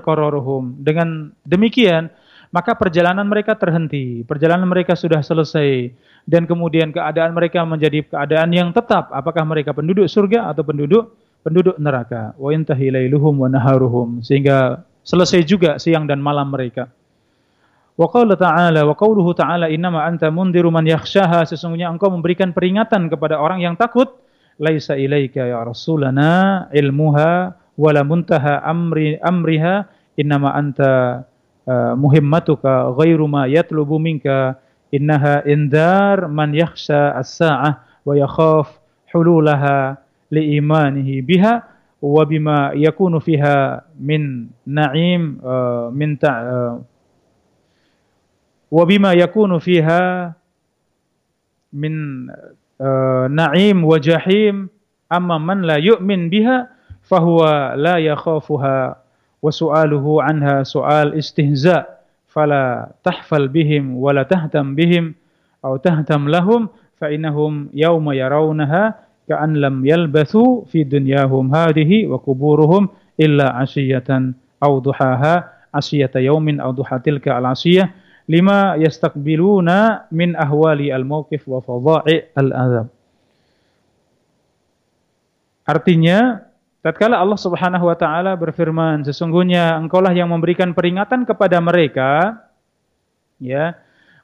qararuhum. Dengan demikian maka perjalanan mereka terhenti, perjalanan mereka sudah selesai dan kemudian keadaan mereka menjadi keadaan yang tetap apakah mereka penduduk surga atau penduduk penduduk neraka. Wa intahi lailuhum wa naharuhum sehingga selesai juga siang dan malam mereka. Wa qala ta'ala wa qauluhu ta'ala innama anta mundiru man yakhshaha sesungguhnya engkau memberikan peringatan kepada orang yang takut ليس إليك يا رسولنا علمها ولا منتهى أمر أمرها إنما أنت آه، مهمتك غير ما يطلب منك. إنها إنذار من يخشى الساعة ويخاف حلولها لإيمانه بها وبما يكون فيها من نعيم آه، من آه، وبما يكون فيها من وبما يكون فيها من نعيم وجحيم أما من لا يؤمن بها فهو لا يخافها وسؤاله عنها سؤال استهزاء فلا تحفل بهم ولا تهتم بهم أو تهتم لهم فإنهم يوم يرونها كأن لم يلبثوا في دنياهم هذه وقبورهم إلا عشية أو ضحاها عشية يوم أو ضحى تلك العشية lima yastaqbiluna min ahwali al-mauqif wa fadha'i al-azab. Artinya, tatkala Allah Subhanahu wa taala berfirman, sesungguhnya engkaulah yang memberikan peringatan kepada mereka, ya,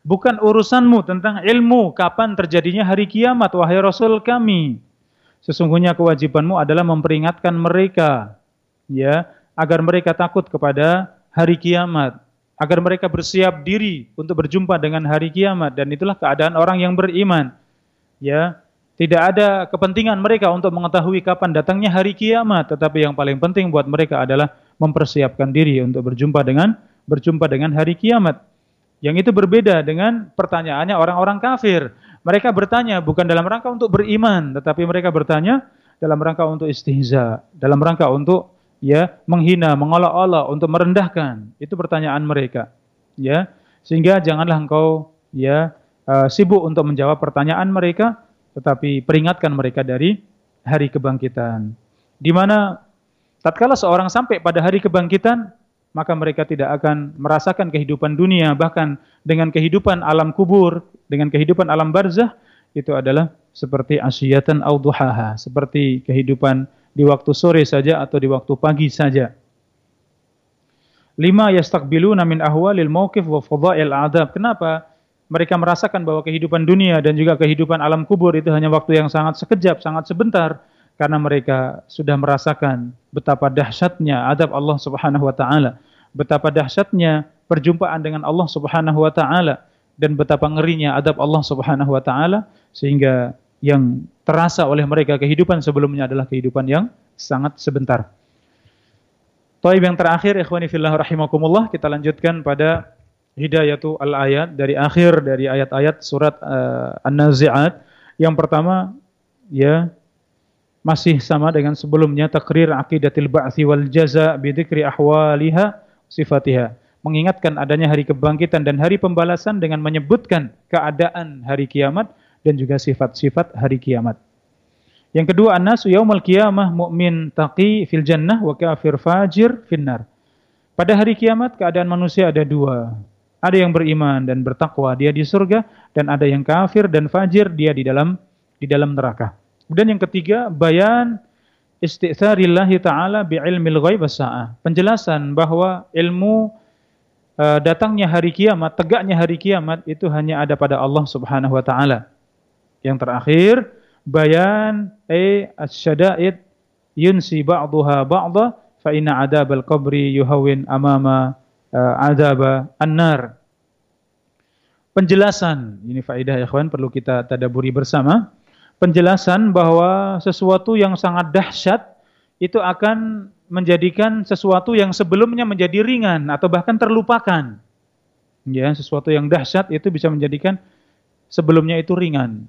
bukan urusanmu tentang ilmu kapan terjadinya hari kiamat wahai Rasul kami. Sesungguhnya kewajibanmu adalah memperingatkan mereka, ya, agar mereka takut kepada hari kiamat agar mereka bersiap diri untuk berjumpa dengan hari kiamat dan itulah keadaan orang yang beriman. Ya, tidak ada kepentingan mereka untuk mengetahui kapan datangnya hari kiamat, tetapi yang paling penting buat mereka adalah mempersiapkan diri untuk berjumpa dengan berjumpa dengan hari kiamat. Yang itu berbeda dengan pertanyaannya orang-orang kafir. Mereka bertanya bukan dalam rangka untuk beriman, tetapi mereka bertanya dalam rangka untuk istihza, dalam rangka untuk ya menghina, mengolok-olok untuk merendahkan. Itu pertanyaan mereka. Ya. Sehingga janganlah engkau ya uh, sibuk untuk menjawab pertanyaan mereka tetapi peringatkan mereka dari hari kebangkitan. Di mana tatkala seorang sampai pada hari kebangkitan, maka mereka tidak akan merasakan kehidupan dunia, bahkan dengan kehidupan alam kubur, dengan kehidupan alam barzah, itu adalah seperti asyiyatan au seperti kehidupan di waktu sore saja atau di waktu pagi saja. Lima yastaqbiluna min ahwalil mauqif wa fadha'il adab. Kenapa? Mereka merasakan bahwa kehidupan dunia dan juga kehidupan alam kubur itu hanya waktu yang sangat sekejap, sangat sebentar karena mereka sudah merasakan betapa dahsyatnya adab Allah Subhanahu wa taala, betapa dahsyatnya perjumpaan dengan Allah Subhanahu wa taala dan betapa ngerinya adab Allah Subhanahu wa taala sehingga yang terasa oleh mereka kehidupan sebelumnya adalah kehidupan yang sangat sebentar. Taib yang terakhir ikhwani fillah rahimakumullah kita lanjutkan pada hidayatu al-ayat dari akhir dari ayat-ayat surat uh, An-Nazi'at. Yang pertama ya masih sama dengan sebelumnya takrir aqidatil ba'tsi wal jaza bi dzikri ahwaliha sifatiha mengingatkan adanya hari kebangkitan dan hari pembalasan dengan menyebutkan keadaan hari kiamat dan juga sifat-sifat hari kiamat. Yang kedua, an-nasu yaumul qiyamah mu'min taqi fil jannah wa kafir fajir finnar. Pada hari kiamat keadaan manusia ada dua. Ada yang beriman dan bertakwa, dia di surga dan ada yang kafir dan fajir, dia di dalam di dalam neraka. Dan yang ketiga, bayan istitsarillahi taala bi ilmil ghaib as-saah. Penjelasan bahwa ilmu uh, datangnya hari kiamat, tegaknya hari kiamat itu hanya ada pada Allah Subhanahu wa taala. Yang terakhir, bayan ay asyada'id yunsi ba'daha ba'dha fa inna adabal qabri yuhawin amama uh, adaba annar. Penjelasan, ini faedah ya kawan perlu kita tadaburi bersama. Penjelasan bahwa sesuatu yang sangat dahsyat itu akan menjadikan sesuatu yang sebelumnya menjadi ringan atau bahkan terlupakan. Ya, sesuatu yang dahsyat itu bisa menjadikan sebelumnya itu ringan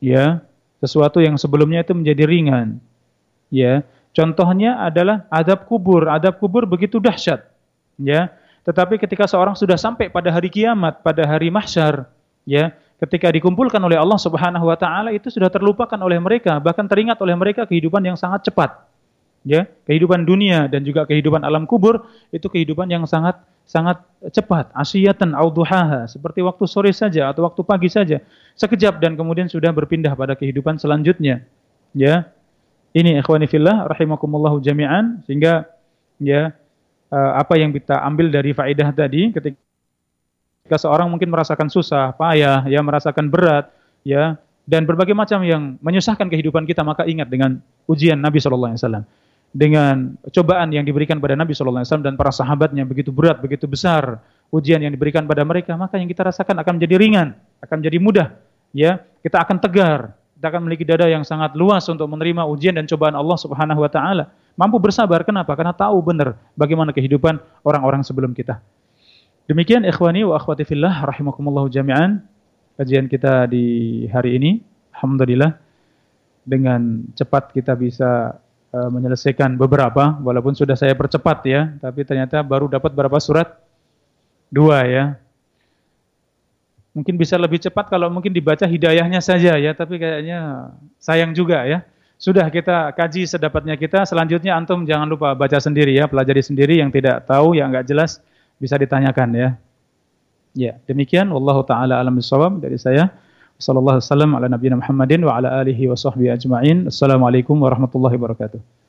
ya sesuatu yang sebelumnya itu menjadi ringan. Ya contohnya adalah adab kubur. Adab kubur begitu dahsyat. Ya tetapi ketika seorang sudah sampai pada hari kiamat pada hari mahsyar ya ketika dikumpulkan oleh Allah Subhanahu wa taala itu sudah terlupakan oleh mereka bahkan teringat oleh mereka kehidupan yang sangat cepat ya kehidupan dunia dan juga kehidupan alam kubur itu kehidupan yang sangat sangat cepat asyiyatan auduhaha seperti waktu sore saja atau waktu pagi saja sekejap dan kemudian sudah berpindah pada kehidupan selanjutnya. Ya ini ikhwani fillah rahimakumullah jami'an sehingga ya eh, apa yang kita ambil dari faedah tadi ketika seorang mungkin merasakan susah payah ya merasakan berat ya dan berbagai macam yang menyusahkan kehidupan kita maka ingat dengan ujian Nabi sallallahu alaihi wasallam dengan cobaan yang diberikan pada Nabi Shallallahu Alaihi Wasallam dan para sahabatnya begitu berat, begitu besar ujian yang diberikan pada mereka, maka yang kita rasakan akan menjadi ringan, akan menjadi mudah. Ya, kita akan tegar, kita akan memiliki dada yang sangat luas untuk menerima ujian dan cobaan Allah Subhanahu Wa Taala. Mampu bersabar, kenapa? Karena tahu benar bagaimana kehidupan orang-orang sebelum kita. Demikian ikhwani wa akhwati fillah rahimakumullah jami'an kajian kita di hari ini. Alhamdulillah dengan cepat kita bisa uh, menyelesaikan beberapa, walaupun sudah saya percepat ya, tapi ternyata baru dapat berapa surat? Dua ya. Mungkin bisa lebih cepat kalau mungkin dibaca hidayahnya saja ya, tapi kayaknya sayang juga ya. Sudah kita kaji sedapatnya kita, selanjutnya antum jangan lupa baca sendiri ya, pelajari sendiri yang tidak tahu, yang enggak jelas bisa ditanyakan ya. Ya, demikian wallahu taala alam dari saya. Sallallahu alaihi wasallam ala nabiyina Muhammadin wa ala alihi wa sahbihi ajma'in. Assalamualaikum warahmatullahi wabarakatuh.